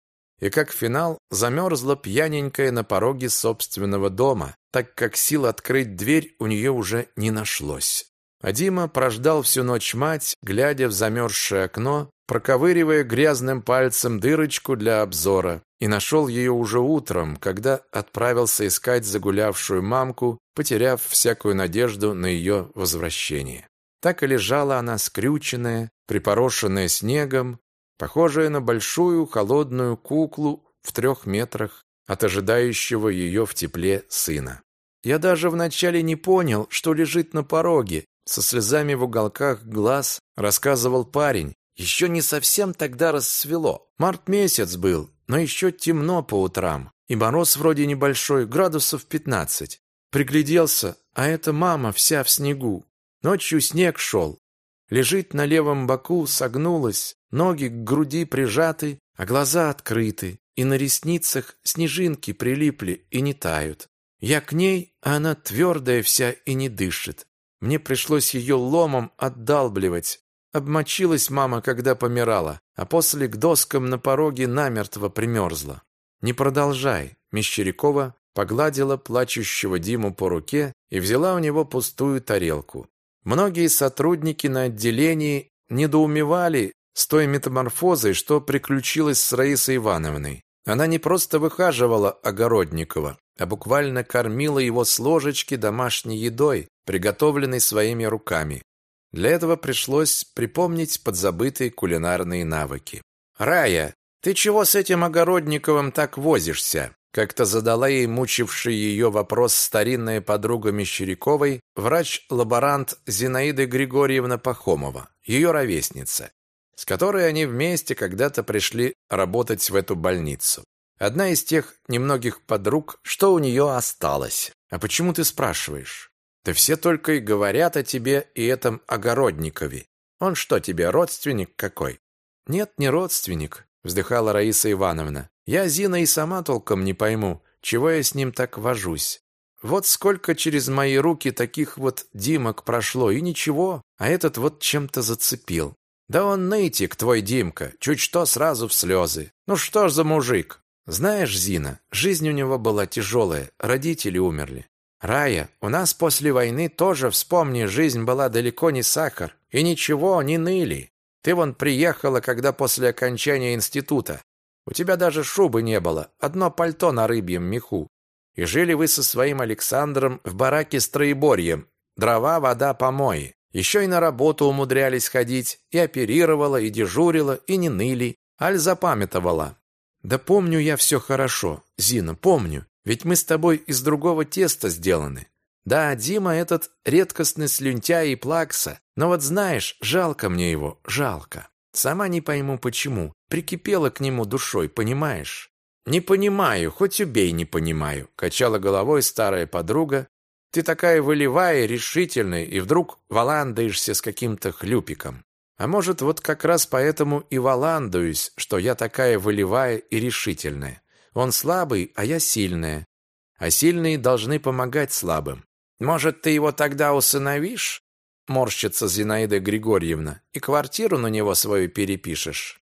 и как финал замерзла пьяненькая на пороге собственного дома, так как сил открыть дверь у нее уже не нашлось. А Дима прождал всю ночь мать, глядя в замерзшее окно, проковыривая грязным пальцем дырочку для обзора, и нашел ее уже утром, когда отправился искать загулявшую мамку, потеряв всякую надежду на ее возвращение. Так и лежала она скрюченная, припорошенная снегом, похожая на большую холодную куклу в трех метрах от ожидающего ее в тепле сына. Я даже вначале не понял, что лежит на пороге. Со слезами в уголках глаз рассказывал парень. Еще не совсем тогда рассвело. Март месяц был, но еще темно по утрам. И мороз вроде небольшой, градусов пятнадцать. Пригляделся, а это мама вся в снегу. Ночью снег шел, лежит на левом боку, согнулась, ноги к груди прижаты, а глаза открыты, и на ресницах снежинки прилипли и не тают. Я к ней, а она твердая вся и не дышит. Мне пришлось ее ломом отдалбливать. Обмочилась мама, когда помирала, а после к доскам на пороге намертво примерзла. Не продолжай. Мещерякова погладила плачущего Диму по руке и взяла у него пустую тарелку. Многие сотрудники на отделении недоумевали с той метаморфозой, что приключилось с Раисой Ивановной. Она не просто выхаживала Огородникова, а буквально кормила его с ложечки домашней едой, приготовленной своими руками. Для этого пришлось припомнить подзабытые кулинарные навыки. «Рая, ты чего с этим Огородниковым так возишься?» Как-то задала ей мучивший ее вопрос старинная подруга Мещеряковой, врач-лаборант Зинаида Григорьевна Пахомова, ее ровесница, с которой они вместе когда-то пришли работать в эту больницу. Одна из тех немногих подруг, что у нее осталось. А почему ты спрашиваешь? Да все только и говорят о тебе и этом Огородникове. Он что тебе, родственник какой? Нет, не родственник, вздыхала Раиса Ивановна. Я, Зина, и сама толком не пойму, чего я с ним так вожусь. Вот сколько через мои руки таких вот Димок прошло, и ничего, а этот вот чем-то зацепил. Да он нытик, твой Димка, чуть что сразу в слезы. Ну что ж за мужик? Знаешь, Зина, жизнь у него была тяжелая, родители умерли. Рая, у нас после войны тоже, вспомни, жизнь была далеко не сахар. И ничего, не ныли. Ты вон приехала, когда после окончания института. У тебя даже шубы не было, одно пальто на рыбьем меху. И жили вы со своим Александром в бараке с троеборьем. Дрова, вода, помои. Еще и на работу умудрялись ходить, и оперировала, и дежурила, и не ныли. Аль запамятовала. Да помню я все хорошо, Зина, помню. Ведь мы с тобой из другого теста сделаны. Да, Дима этот редкостный слюнтяй и плакса. Но вот знаешь, жалко мне его, жалко. Сама не пойму почему. Прикипела к нему душой, понимаешь? Не понимаю, хоть убей, не понимаю, качала головой старая подруга. Ты такая волевая, решительная, и вдруг валандаешься с каким-то хлюпиком. А может, вот как раз поэтому и валандуюсь, что я такая волевая и решительная. Он слабый, а я сильная. А сильные должны помогать слабым. Может, ты его тогда усыновишь? Морщится Зинаида Григорьевна. И квартиру на него свою перепишешь.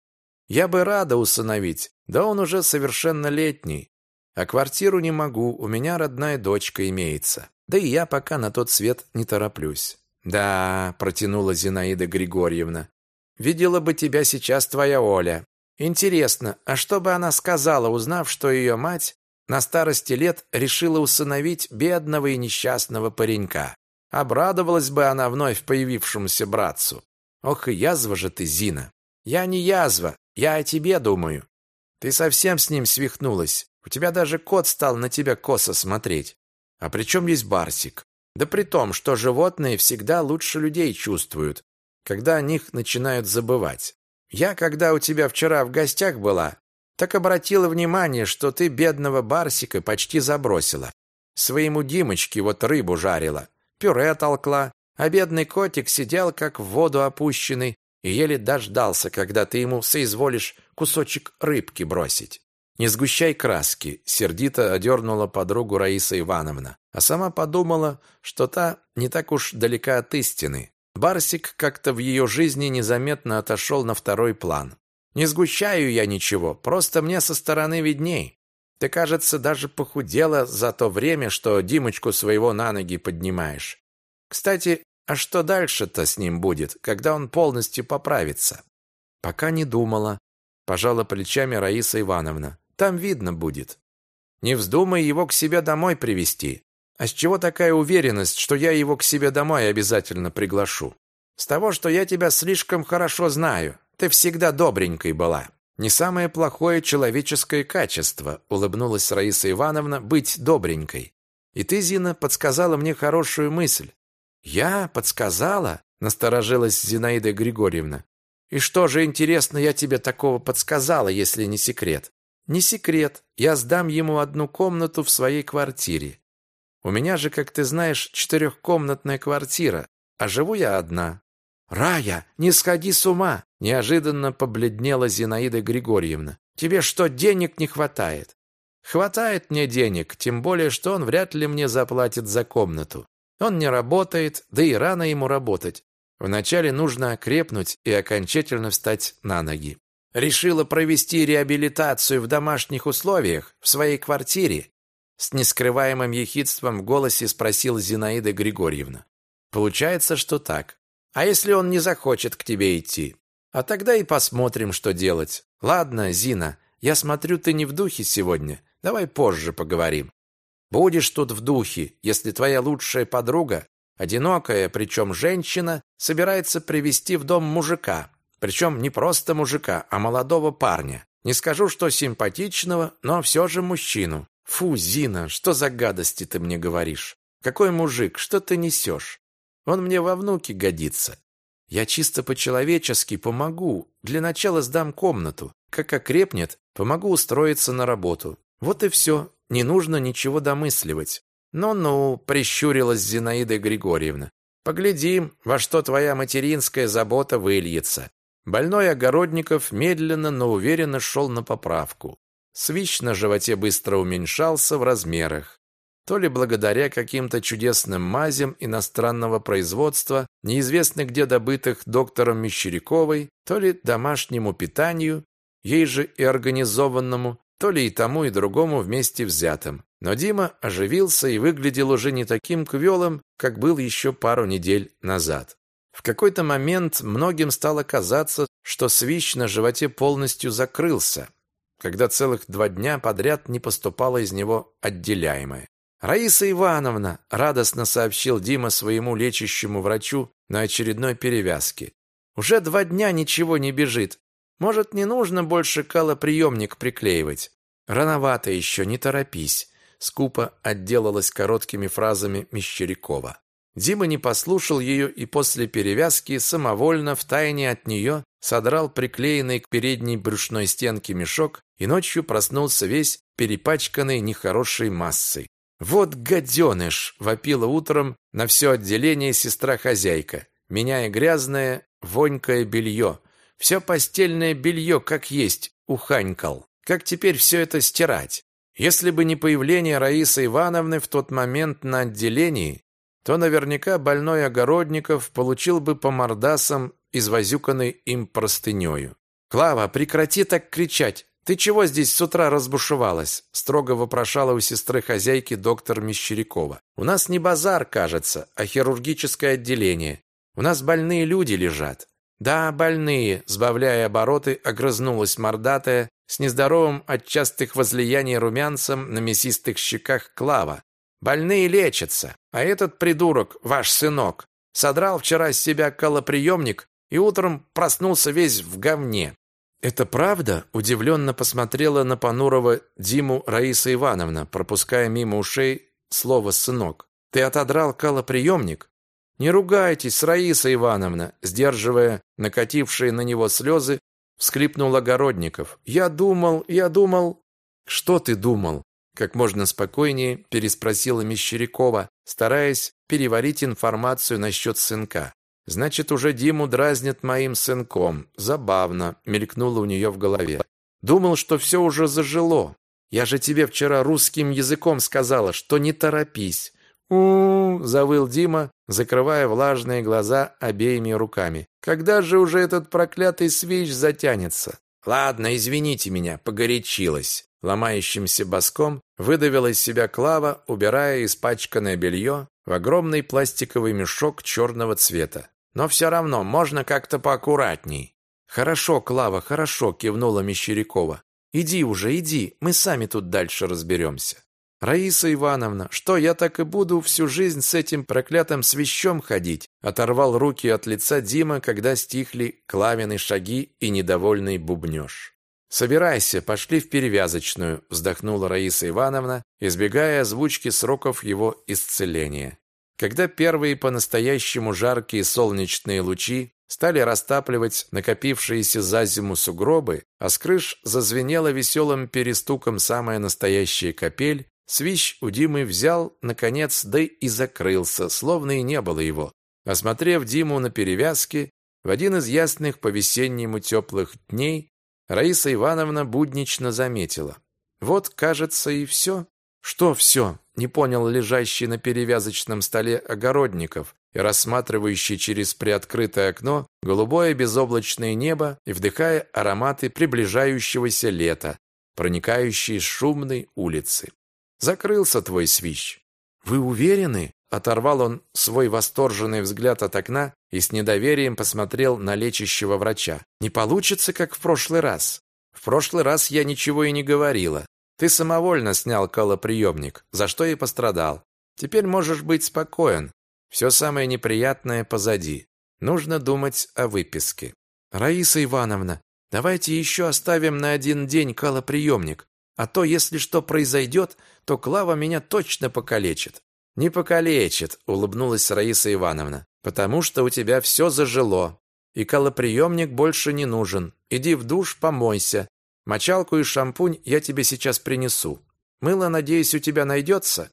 Я бы рада усыновить, да он уже совершеннолетний. А квартиру не могу, у меня родная дочка имеется. Да и я пока на тот свет не тороплюсь. Да, протянула Зинаида Григорьевна. Видела бы тебя сейчас твоя Оля. Интересно, а что бы она сказала, узнав, что ее мать на старости лет решила усыновить бедного и несчастного паренька? Обрадовалась бы она вновь появившемуся братцу. Ох, и язва же ты, Зина. Я не язва, я о тебе думаю. Ты совсем с ним свихнулась. У тебя даже кот стал на тебя косо смотреть. А при чем есть Барсик? Да при том, что животные всегда лучше людей чувствуют, когда о них начинают забывать. Я, когда у тебя вчера в гостях была, так обратила внимание, что ты бедного Барсика почти забросила. Своему Димочке вот рыбу жарила, пюре толкла, а бедный котик сидел как в воду опущенный и еле дождался, когда ты ему соизволишь кусочек рыбки бросить. «Не сгущай краски», — сердито одернула подругу Раиса Ивановна, а сама подумала, что та не так уж далека от истины. Барсик как-то в ее жизни незаметно отошел на второй план. Не сгущаю я ничего, просто мне со стороны видней. Ты, кажется, даже похудела за то время, что Димочку своего на ноги поднимаешь. Кстати, а что дальше-то с ним будет, когда он полностью поправится? Пока не думала, пожала плечами Раиса Ивановна. Там видно будет. Не вздумай его к себе домой привести. А с чего такая уверенность, что я его к себе домой обязательно приглашу? С того, что я тебя слишком хорошо знаю. Ты всегда добренькой была. Не самое плохое человеческое качество, улыбнулась Раиса Ивановна, быть добренькой. И ты, Зина, подсказала мне хорошую мысль. Я подсказала? Насторожилась Зинаида Григорьевна. И что же, интересно, я тебе такого подсказала, если не секрет? Не секрет. Я сдам ему одну комнату в своей квартире. У меня же, как ты знаешь, четырехкомнатная квартира, а живу я одна. Рая, не сходи с ума, неожиданно побледнела Зинаида Григорьевна. Тебе что, денег не хватает? Хватает мне денег, тем более, что он вряд ли мне заплатит за комнату. Он не работает, да и рано ему работать. Вначале нужно окрепнуть и окончательно встать на ноги. Решила провести реабилитацию в домашних условиях, в своей квартире. С нескрываемым ехидством в голосе спросила Зинаида Григорьевна. Получается, что так. А если он не захочет к тебе идти? А тогда и посмотрим, что делать. Ладно, Зина, я смотрю, ты не в духе сегодня. Давай позже поговорим. Будешь тут в духе, если твоя лучшая подруга, одинокая, причем женщина, собирается привести в дом мужика. Причем не просто мужика, а молодого парня. Не скажу, что симпатичного, но все же мужчину. Фу, Зина, что за гадости ты мне говоришь? Какой мужик, что ты несешь? Он мне во внуки годится. Я чисто по-человечески помогу. Для начала сдам комнату. Как окрепнет, помогу устроиться на работу. Вот и все. Не нужно ничего домысливать. Ну-ну, прищурилась Зинаида Григорьевна. Поглядим, во что твоя материнская забота выльется. Больной Огородников медленно, но уверенно шел на поправку. Свищ на животе быстро уменьшался в размерах то ли благодаря каким-то чудесным мазям иностранного производства, неизвестно где добытых доктором Мещеряковой, то ли домашнему питанию, ей же и организованному, то ли и тому, и другому вместе взятым. Но Дима оживился и выглядел уже не таким квелым, как был еще пару недель назад. В какой-то момент многим стало казаться, что свищ на животе полностью закрылся, когда целых два дня подряд не поступало из него отделяемое. «Раиса Ивановна!» – радостно сообщил Дима своему лечащему врачу на очередной перевязке. «Уже два дня ничего не бежит. Может, не нужно больше калоприемник приклеивать? Рановато еще, не торопись!» Скупо отделалась короткими фразами Мещерякова. Дима не послушал ее и после перевязки самовольно, втайне от нее, содрал приклеенный к передней брюшной стенке мешок и ночью проснулся весь перепачканный нехорошей массой. «Вот гаденыш!» — вопила утром на все отделение сестра-хозяйка, меняя грязное, вонькое белье. Все постельное белье, как есть, уханькал. Как теперь все это стирать? Если бы не появление Раисы Ивановны в тот момент на отделении, то наверняка больной Огородников получил бы по мордасам извозюканной им простынею. «Клава, прекрати так кричать! «Ты чего здесь с утра разбушевалась?» строго вопрошала у сестры хозяйки доктор Мещерякова. «У нас не базар, кажется, а хирургическое отделение. У нас больные люди лежат». «Да, больные», сбавляя обороты, огрызнулась мордатая, с нездоровым от частых возлияний румянцем на мясистых щеках Клава. «Больные лечатся, а этот придурок, ваш сынок, содрал вчера с себя колоприемник и утром проснулся весь в говне. «Это правда?» – удивленно посмотрела на понурого Диму Раиса Ивановна, пропуская мимо ушей слово «сынок». «Ты отодрал калоприемник?» «Не ругайтесь, Раиса Ивановна!» Сдерживая накатившие на него слезы, всхлипнул Огородников. «Я думал, я думал...» «Что ты думал?» Как можно спокойнее переспросила Мещерякова, стараясь переварить информацию насчет сынка. Значит, уже Диму дразнят моим сынком. Забавно, мелькнуло у нее в голове. Думал, что все уже зажило. Я же тебе вчера русским языком сказала, что не торопись. у, -у, завыл Дима, закрывая влажные глаза обеими руками. Когда же уже этот проклятый свищ затянется? Ладно, извините меня, погорячилась. Ломающимся боском выдавила из себя Клава, убирая испачканное белье в огромный пластиковый мешок черного цвета. Но все равно можно как-то поаккуратней. Хорошо, Клава, хорошо, кивнула Мещерякова. Иди уже, иди, мы сами тут дальше разберемся. Раиса Ивановна, что я так и буду всю жизнь с этим проклятым свящом ходить? Оторвал руки от лица Дима, когда стихли Клавины шаги и недовольный бубнёж. «Собирайся, пошли в перевязочную», вздохнула Раиса Ивановна, избегая озвучки сроков его исцеления. Когда первые по-настоящему жаркие солнечные лучи стали растапливать накопившиеся за зиму сугробы, а с крыш зазвенела веселым перестуком самая настоящая капель, свищ у Димы взял, наконец, да и закрылся, словно и не было его. Осмотрев Диму на перевязке, в один из ясных по-весеннему теплых дней Раиса Ивановна буднично заметила. «Вот, кажется, и все. Что все? Не понял лежащий на перевязочном столе огородников и рассматривающий через приоткрытое окно голубое безоблачное небо и вдыхая ароматы приближающегося лета, проникающие с шумной улицы. Закрылся твой свищ. Вы уверены? Оторвал он свой восторженный взгляд от окна и с недоверием посмотрел на лечащего врача. Не получится, как в прошлый раз. В прошлый раз я ничего и не говорила. Ты самовольно снял колоприемник, за что и пострадал. Теперь можешь быть спокоен. Все самое неприятное позади. Нужно думать о выписке. Раиса Ивановна, давайте еще оставим на один день колоприемник, а то, если что произойдет, то Клава меня точно покалечит. «Не покалечит», — улыбнулась Раиса Ивановна, «потому что у тебя все зажило, и колоприемник больше не нужен. Иди в душ, помойся. Мочалку и шампунь я тебе сейчас принесу. Мыло, надеюсь, у тебя найдется?»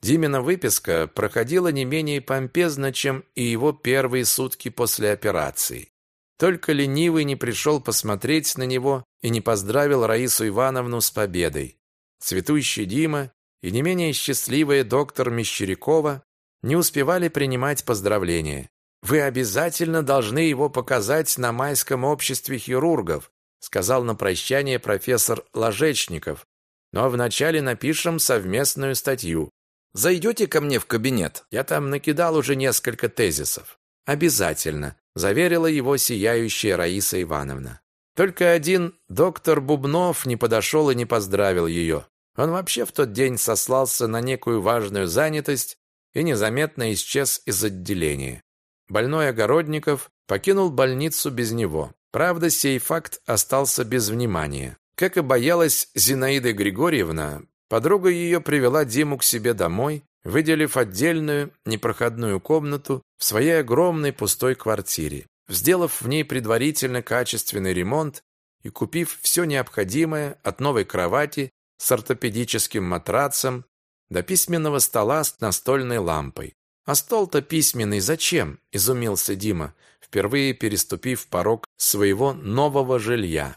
Димина выписка проходила не менее помпезно, чем и его первые сутки после операции. Только ленивый не пришел посмотреть на него и не поздравил Раису Ивановну с победой. Цветущий Дима и не менее счастливая доктор Мещерякова не успевали принимать поздравления. «Вы обязательно должны его показать на майском обществе хирургов», сказал на прощание профессор Ложечников. «Но вначале напишем совместную статью. Зайдете ко мне в кабинет? Я там накидал уже несколько тезисов». «Обязательно», заверила его сияющая Раиса Ивановна. Только один доктор Бубнов не подошел и не поздравил ее. Он вообще в тот день сослался на некую важную занятость и незаметно исчез из отделения. Больной Огородников покинул больницу без него. Правда, сей факт остался без внимания. Как и боялась Зинаида Григорьевна, подруга ее привела Диму к себе домой, выделив отдельную непроходную комнату в своей огромной пустой квартире. Сделав в ней предварительно качественный ремонт и купив все необходимое от новой кровати с ортопедическим матрацем до письменного стола с настольной лампой. «А стол-то письменный зачем?» – изумился Дима, впервые переступив порог своего нового жилья.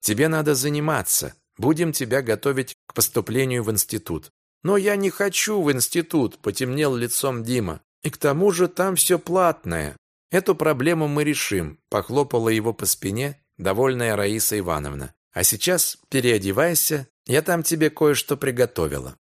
«Тебе надо заниматься. Будем тебя готовить к поступлению в институт». «Но я не хочу в институт», – потемнел лицом Дима. «И к тому же там все платное. Эту проблему мы решим», – похлопала его по спине довольная Раиса Ивановна. «А сейчас переодевайся я там тебе кое-что приготовила.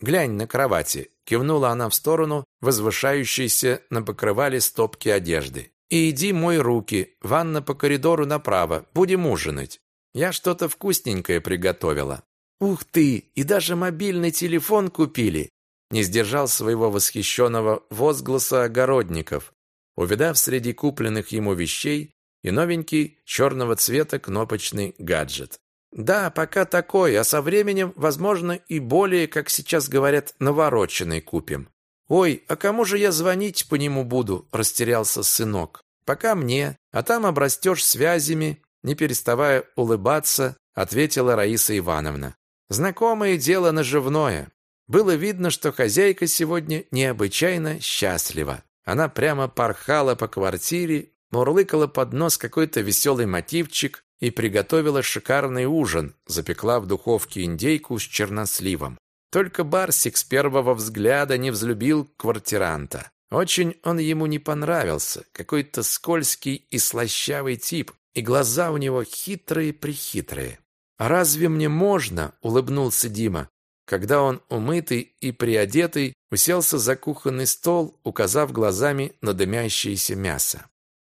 Глянь на кровати, кивнула она в сторону возвышающейся на покрывале стопки одежды. И иди мой руки, ванна по коридору направо, будем ужинать. Я что-то вкусненькое приготовила. Ух ты, и даже мобильный телефон купили. Не сдержал своего восхищенного возгласа огородников, увидав среди купленных ему вещей и новенький черного цвета кнопочный гаджет. Да, пока такой, а со временем, возможно, и более, как сейчас говорят, навороченный купим. Ой, а кому же я звонить по нему буду? Растерялся сынок. Пока мне, а там обрастешь связями, не переставая улыбаться, ответила Раиса Ивановна. Знакомое дело наживное. Было видно, что хозяйка сегодня необычайно счастлива. Она прямо порхала по квартире, мурлыкала под нос какой-то веселый мотивчик, и приготовила шикарный ужин, запекла в духовке индейку с черносливом. Только Барсик с первого взгляда не взлюбил квартиранта. Очень он ему не понравился, какой-то скользкий и слащавый тип, и глаза у него хитрые-прихитрые. «А разве мне можно?» — улыбнулся Дима, когда он, умытый и приодетый, уселся за кухонный стол, указав глазами на дымящееся мясо.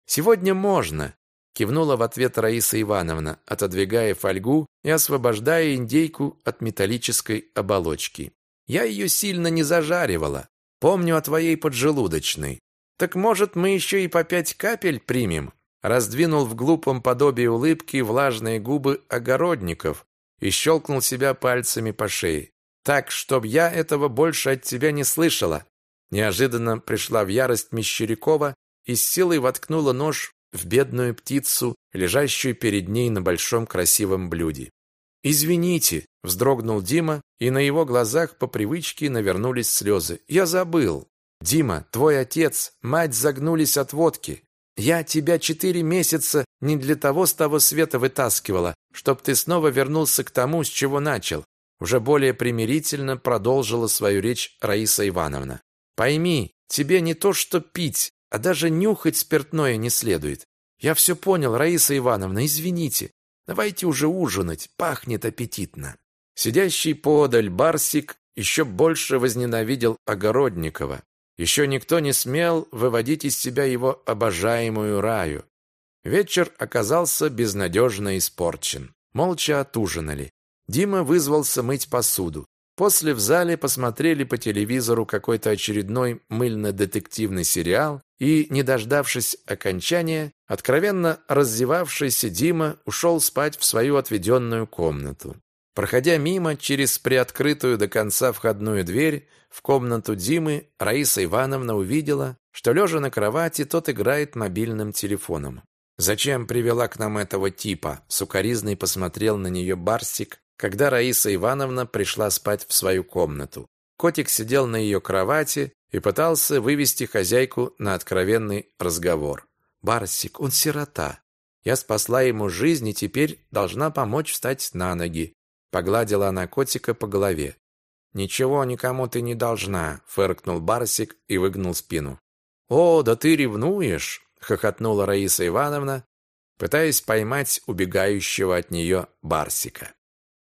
«Сегодня можно, Кивнула в ответ Раиса Ивановна, отодвигая фольгу и освобождая индейку от металлической оболочки. Я ее сильно не зажаривала. Помню о твоей поджелудочной. Так может, мы еще и по пять капель примем? Раздвинул в глупом подобии улыбки влажные губы огородников и щелкнул себя пальцами по шее. Так, чтоб я этого больше от тебя не слышала. Неожиданно пришла в ярость Мещерякова и с силой воткнула нож в бедную птицу, лежащую перед ней на большом красивом блюде. «Извините», — вздрогнул Дима, и на его глазах по привычке навернулись слезы. «Я забыл. Дима, твой отец, мать загнулись от водки. Я тебя четыре месяца не для того с того света вытаскивала, чтоб ты снова вернулся к тому, с чего начал. уже более примирительно продолжила свою речь Раиса Ивановна. Пойми, тебе не то что пить, а даже нюхать спиртное не следует. Я все понял, Раиса Ивановна, извините. Давайте уже ужинать, пахнет аппетитно. Сидящий подаль Барсик еще больше возненавидел Огородникова. Еще никто не смел выводить из себя его обожаемую Раю. Вечер оказался безнадежно испорчен. Молча отужинали. Дима вызвался мыть посуду. После в зале посмотрели по телевизору какой-то очередной мыльно-детективный сериал, и, не дождавшись окончания, откровенно раздевавшийся Дима ушел спать в свою отведенную комнату. Проходя мимо через приоткрытую до конца входную дверь в комнату Димы, Раиса Ивановна увидела, что, лежа на кровати, тот играет мобильным телефоном. «Зачем привела к нам этого типа?» Сукаризный посмотрел на нее Барсик, когда Раиса Ивановна пришла спать в свою комнату. Котик сидел на ее кровати и пытался вывести хозяйку на откровенный разговор. «Барсик, он сирота. Я спасла ему жизнь и теперь должна помочь встать на ноги». Погладила она котика по голове. «Ничего никому ты не должна», — фыркнул Барсик и выгнул спину. «О, да ты ревнуешь!» — хохотнула Раиса Ивановна, пытаясь поймать убегающего от нее Барсика.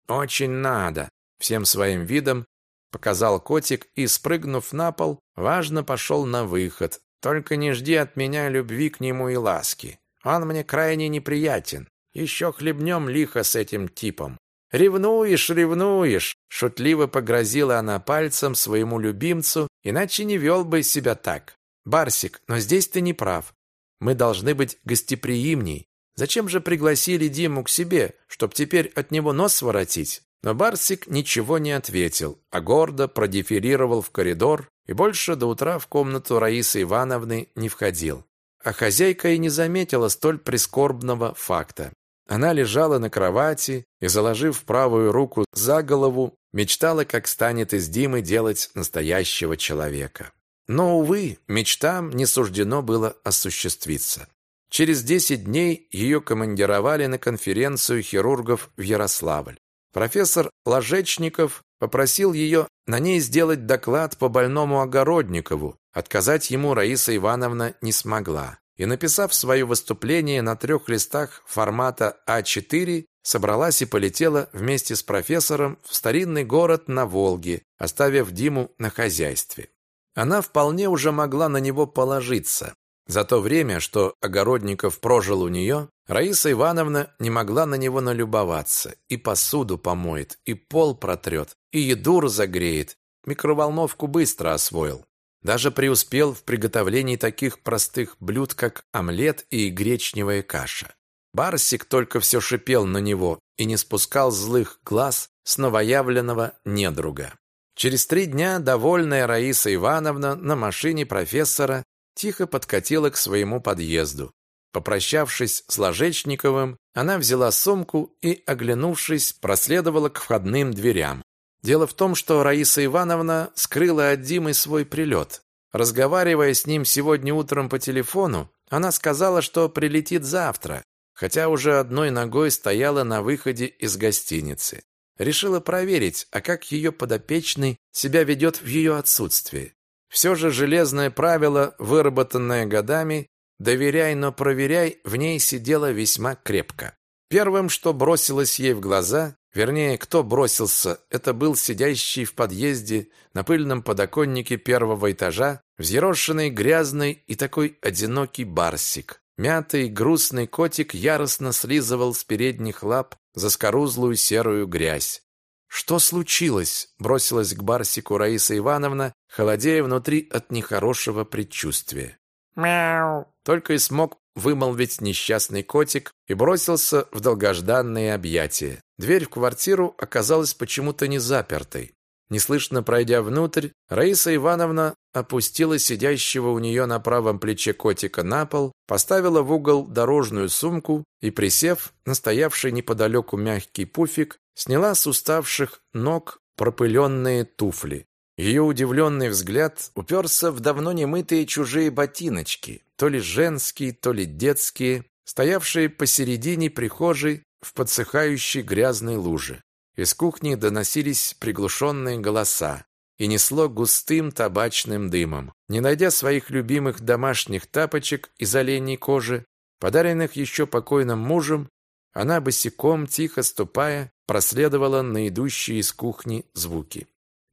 «Очень надо!» Всем своим видом показал котик и, спрыгнув на пол, важно пошел на выход. «Только не жди от меня любви к нему и ласки. Он мне крайне неприятен. Еще хлебнем лихо с этим типом. «Ревнуешь, ревнуешь!» Шутливо погрозила она пальцем своему любимцу, иначе не вел бы себя так. «Барсик, но здесь ты не прав. Мы должны быть гостеприимней. Зачем же пригласили Диму к себе, чтоб теперь от него нос своротить? Но Барсик ничего не ответил, а гордо продефилировал в коридор и больше до утра в комнату Раисы Ивановны не входил. А хозяйка и не заметила столь прискорбного факта. Она лежала на кровати и, заложив правую руку за голову, мечтала, как станет из Димы делать настоящего человека. Но, увы, мечтам не суждено было осуществиться. Через 10 дней ее командировали на конференцию хирургов в Ярославль. Профессор Ложечников попросил ее на ней сделать доклад по больному Огородникову. Отказать ему Раиса Ивановна не смогла. И, написав свое выступление на трех листах формата А4, собралась и полетела вместе с профессором в старинный город на Волге, оставив Диму на хозяйстве. Она вполне уже могла на него положиться. За то время, что Огородников прожил у нее, Раиса Ивановна не могла на него налюбоваться. И посуду помоет, и пол протрет, и еду разогреет. Микроволновку быстро освоил. Даже преуспел в приготовлении таких простых блюд, как омлет и гречневая каша. Барсик только все шипел на него и не спускал злых глаз с новоявленного недруга. Через три дня довольная Раиса Ивановна на машине профессора тихо подкатила к своему подъезду. Попрощавшись с Ложечниковым, она взяла сумку и, оглянувшись, проследовала к входным дверям. Дело в том, что Раиса Ивановна скрыла от Димы свой прилет. Разговаривая с ним сегодня утром по телефону, она сказала, что прилетит завтра, хотя уже одной ногой стояла на выходе из гостиницы. Решила проверить, а как ее подопечный себя ведет в ее отсутствии. Все же железное правило, выработанное годами, «доверяй, но проверяй», в ней сидело весьма крепко. Первым, что бросилось ей в глаза, вернее, кто бросился, это был сидящий в подъезде на пыльном подоконнике первого этажа, взъерошенный, грязный и такой одинокий барсик. Мятый, грустный котик яростно слизывал с передних лап заскорузлую серую грязь. «Что случилось?» – бросилась к Барсику Раиса Ивановна, холодея внутри от нехорошего предчувствия. «Мяу!» Только и смог вымолвить несчастный котик и бросился в долгожданные объятия. Дверь в квартиру оказалась почему-то не запертой. Неслышно пройдя внутрь, Раиса Ивановна опустила сидящего у нее на правом плече котика на пол, поставила в угол дорожную сумку и, присев на стоявший неподалеку мягкий пуфик, сняла с уставших ног пропыленные туфли. Ее удивленный взгляд уперся в давно немытые чужие ботиночки, то ли женские, то ли детские, стоявшие посередине прихожей в подсыхающей грязной луже. Из кухни доносились приглушенные голоса и несло густым табачным дымом. Не найдя своих любимых домашних тапочек из оленей кожи, подаренных еще покойным мужем, она босиком, тихо ступая, проследовала на идущие из кухни звуки.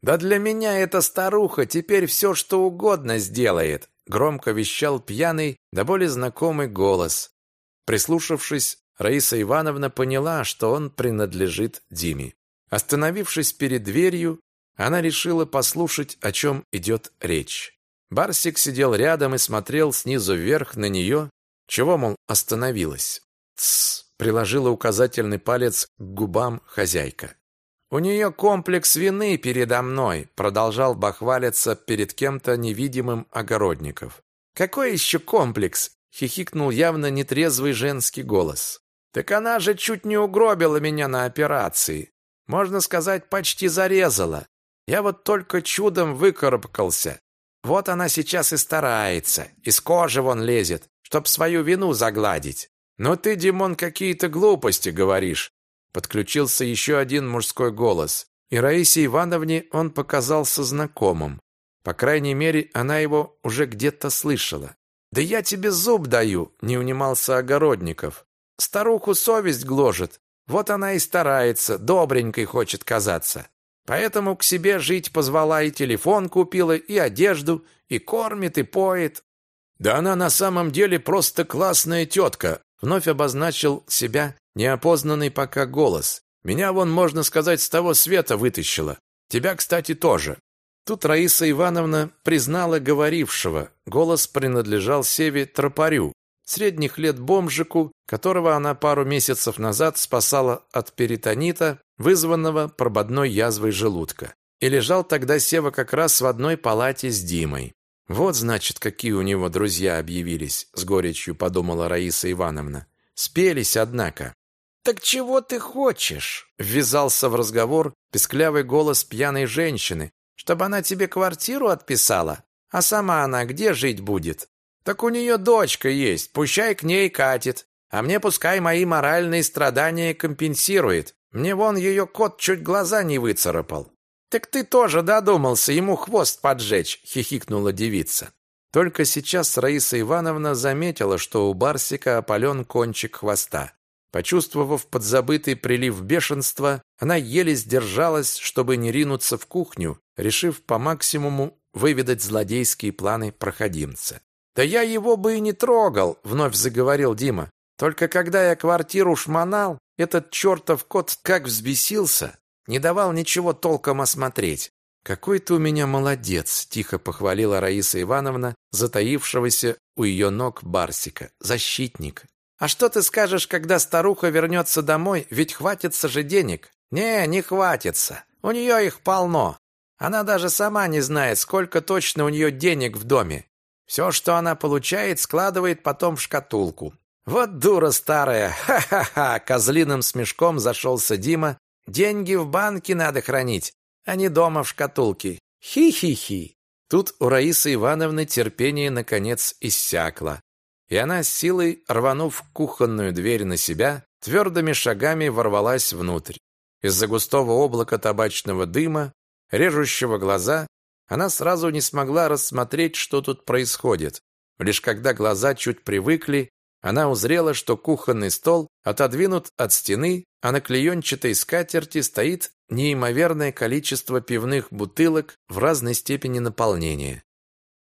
«Да для меня эта старуха теперь все, что угодно сделает!» громко вещал пьяный, да более знакомый голос. Прислушавшись, Раиса Ивановна поняла, что он принадлежит Диме. Остановившись перед дверью, она решила послушать, о чем идет речь. Барсик сидел рядом и смотрел снизу вверх на нее, чего, мол, остановилась. «Тссс!» — приложила указательный палец к губам хозяйка. «У нее комплекс вины передо мной», — продолжал бахвалиться перед кем-то невидимым огородников. «Какой еще комплекс?» — хихикнул явно нетрезвый женский голос. «Так она же чуть не угробила меня на операции. Можно сказать, почти зарезала. Я вот только чудом выкарабкался. Вот она сейчас и старается, из кожи вон лезет, чтоб свою вину загладить. Но ты, Димон, какие-то глупости говоришь. Подключился еще один мужской голос, и Раисе Ивановне он показался знакомым. По крайней мере, она его уже где-то слышала. «Да я тебе зуб даю!» — не унимался Огородников. «Старуху совесть гложет. Вот она и старается, добренькой хочет казаться. Поэтому к себе жить позвала и телефон купила, и одежду, и кормит, и поет. Да она на самом деле просто классная тетка, вновь обозначил себя неопознанный пока голос. Меня вон, можно сказать, с того света вытащила. Тебя, кстати, тоже. Тут Раиса Ивановна признала говорившего. Голос принадлежал Севе Тропарю, средних лет бомжику, которого она пару месяцев назад спасала от перитонита, вызванного прободной язвой желудка. И лежал тогда Сева как раз в одной палате с Димой. Вот, значит, какие у него друзья объявились, с горечью подумала Раиса Ивановна. Спелись, однако. Так чего ты хочешь? ввязался в разговор песклявый голос пьяной женщины, чтобы она тебе квартиру отписала, а сама она где жить будет? Так у нее дочка есть, пущай к ней катит. А мне пускай мои моральные страдания компенсирует. Мне вон ее кот чуть глаза не выцарапал. Так ты тоже додумался ему хвост поджечь, хихикнула девица. Только сейчас Раиса Ивановна заметила, что у Барсика опален кончик хвоста. Почувствовав подзабытый прилив бешенства, она еле сдержалась, чтобы не ринуться в кухню, решив по максимуму выведать злодейские планы проходимца. «Да я его бы и не трогал», — вновь заговорил Дима. «Только когда я квартиру шмонал, этот чертов кот как взбесился, не давал ничего толком осмотреть». «Какой ты у меня молодец!» – тихо похвалила Раиса Ивановна, затаившегося у ее ног Барсика. «Защитник!» «А что ты скажешь, когда старуха вернется домой? Ведь хватится же денег!» «Не, не хватится. У нее их полно. Она даже сама не знает, сколько точно у нее денег в доме. Все, что она получает, складывает потом в шкатулку. Вот дура старая. Ха-ха-ха, козлиным смешком зашелся Дима. Деньги в банке надо хранить, а не дома в шкатулке. Хи-хи-хи. Тут у Раисы Ивановны терпение наконец иссякло, и она с силой, рванув кухонную дверь на себя, твердыми шагами ворвалась внутрь. Из-за густого облака табачного дыма, режущего глаза, она сразу не смогла рассмотреть, что тут происходит. Лишь когда глаза чуть привыкли, она узрела, что кухонный стол отодвинут от стены, а на клеенчатой скатерти стоит неимоверное количество пивных бутылок в разной степени наполнения.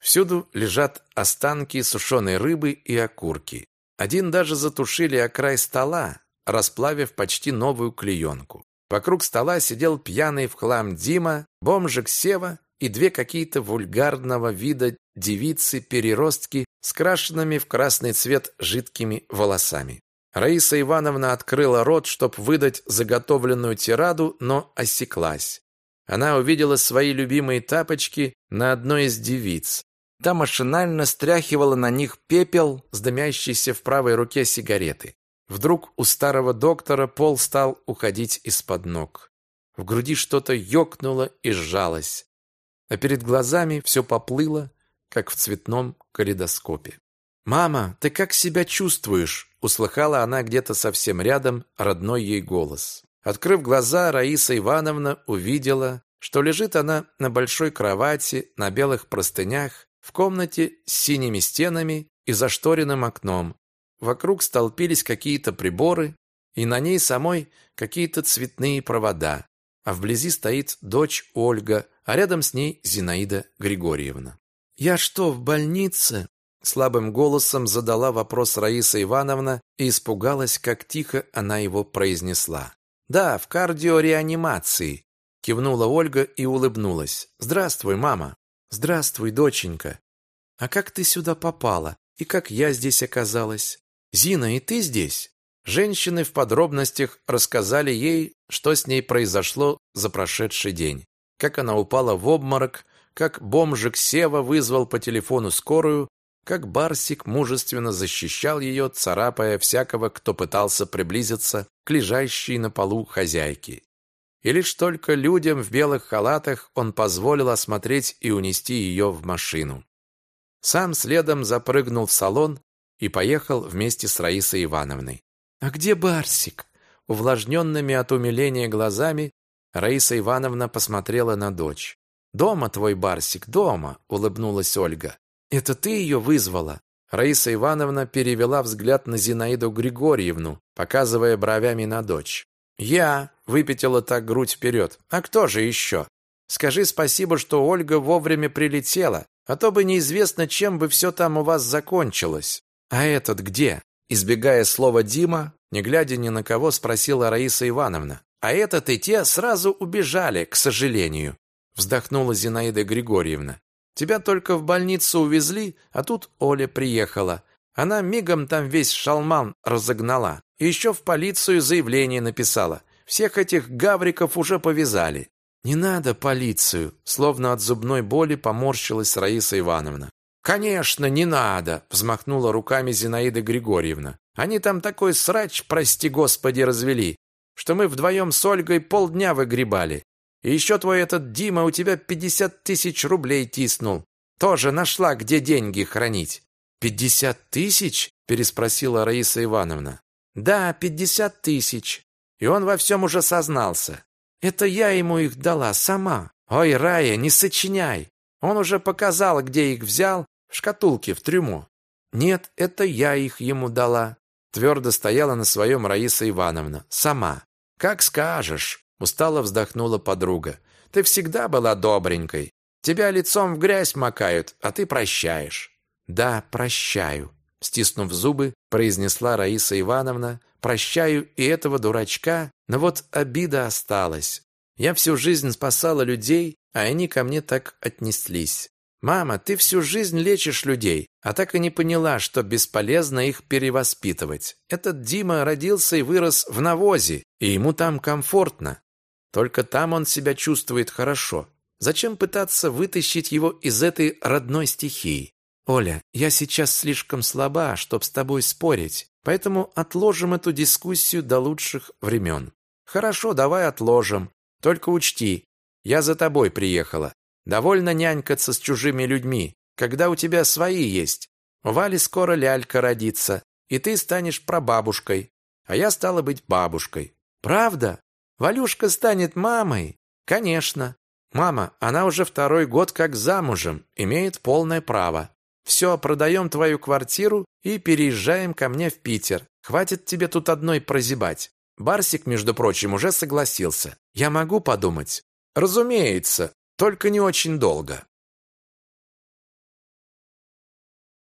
Всюду лежат останки сушеной рыбы и окурки. Один даже затушили о край стола, расплавив почти новую клеенку. Вокруг стола сидел пьяный в хлам Дима, бомжик Сева и две какие-то вульгарного вида девицы-переростки с крашенными в красный цвет жидкими волосами. Раиса Ивановна открыла рот, чтобы выдать заготовленную тираду, но осеклась. Она увидела свои любимые тапочки на одной из девиц. Та машинально стряхивала на них пепел с дымящейся в правой руке сигареты. Вдруг у старого доктора пол стал уходить из-под ног. В груди что-то ёкнуло и сжалось а перед глазами все поплыло, как в цветном калейдоскопе. «Мама, ты как себя чувствуешь?» Услыхала она где-то совсем рядом родной ей голос. Открыв глаза, Раиса Ивановна увидела, что лежит она на большой кровати, на белых простынях, в комнате с синими стенами и зашторенным окном. Вокруг столпились какие-то приборы, и на ней самой какие-то цветные провода. А вблизи стоит дочь Ольга, а рядом с ней Зинаида Григорьевна. «Я что, в больнице?» Слабым голосом задала вопрос Раиса Ивановна и испугалась, как тихо она его произнесла. «Да, в кардиореанимации», — кивнула Ольга и улыбнулась. «Здравствуй, мама». «Здравствуй, доченька. А как ты сюда попала? И как я здесь оказалась? Зина, и ты здесь?» Женщины в подробностях рассказали ей, что с ней произошло за прошедший день. Как она упала в обморок, как бомжик Сева вызвал по телефону скорую, как Барсик мужественно защищал ее, царапая всякого, кто пытался приблизиться к лежащей на полу хозяйке. И лишь только людям в белых халатах он позволил осмотреть и унести ее в машину. Сам следом запрыгнул в салон и поехал вместе с Раисой Ивановной. «А где Барсик?» Увлажненными от умиления глазами Раиса Ивановна посмотрела на дочь. «Дома твой Барсик, дома!» — улыбнулась Ольга. «Это ты ее вызвала?» Раиса Ивановна перевела взгляд на Зинаиду Григорьевну, показывая бровями на дочь. «Я!» — выпятила так грудь вперед. «А кто же еще? Скажи спасибо, что Ольга вовремя прилетела, а то бы неизвестно, чем бы все там у вас закончилось. А этот где?» Избегая слова «Дима», не глядя ни на кого, спросила Раиса Ивановна. «А этот и те сразу убежали, к сожалению», вздохнула Зинаида Григорьевна. Тебя только в больницу увезли, а тут Оля приехала. Она мигом там весь шалман разогнала. И еще в полицию заявление написала. Всех этих гавриков уже повязали. Не надо полицию, словно от зубной боли поморщилась Раиса Ивановна. Конечно, не надо, взмахнула руками Зинаида Григорьевна. Они там такой срач, прости господи, развели, что мы вдвоем с Ольгой полдня выгребали. И еще твой этот Дима у тебя пятьдесят тысяч рублей тиснул. Тоже нашла, где деньги хранить. «Пятьдесят тысяч?» – переспросила Раиса Ивановна. «Да, пятьдесят тысяч. И он во всем уже сознался. Это я ему их дала сама. Ой, Рая, не сочиняй. Он уже показал, где их взял, в шкатулке, в трюмо. Нет, это я их ему дала. Твердо стояла на своем Раиса Ивановна. Сама. Как скажешь. Устало вздохнула подруга. Ты всегда была добренькой. Тебя лицом в грязь макают, а ты прощаешь. Да, прощаю, стиснув зубы, произнесла Раиса Ивановна. Прощаю и этого дурачка, но вот обида осталась. Я всю жизнь спасала людей, а они ко мне так отнеслись. Мама, ты всю жизнь лечишь людей, а так и не поняла, что бесполезно их перевоспитывать. Этот Дима родился и вырос в навозе, и ему там комфортно. Только там он себя чувствует хорошо. Зачем пытаться вытащить его из этой родной стихии? Оля, я сейчас слишком слаба, чтоб с тобой спорить, поэтому отложим эту дискуссию до лучших времен. Хорошо, давай отложим. Только учти, я за тобой приехала. Довольно нянькаться с чужими людьми, когда у тебя свои есть. Вали скоро лялька родится, и ты станешь прабабушкой, а я стала быть бабушкой. Правда? Валюшка станет мамой? Конечно. Мама, она уже второй год как замужем, имеет полное право. Все, продаем твою квартиру и переезжаем ко мне в Питер. Хватит тебе тут одной прозябать. Барсик, между прочим, уже согласился. Я могу подумать? Разумеется, только не очень долго.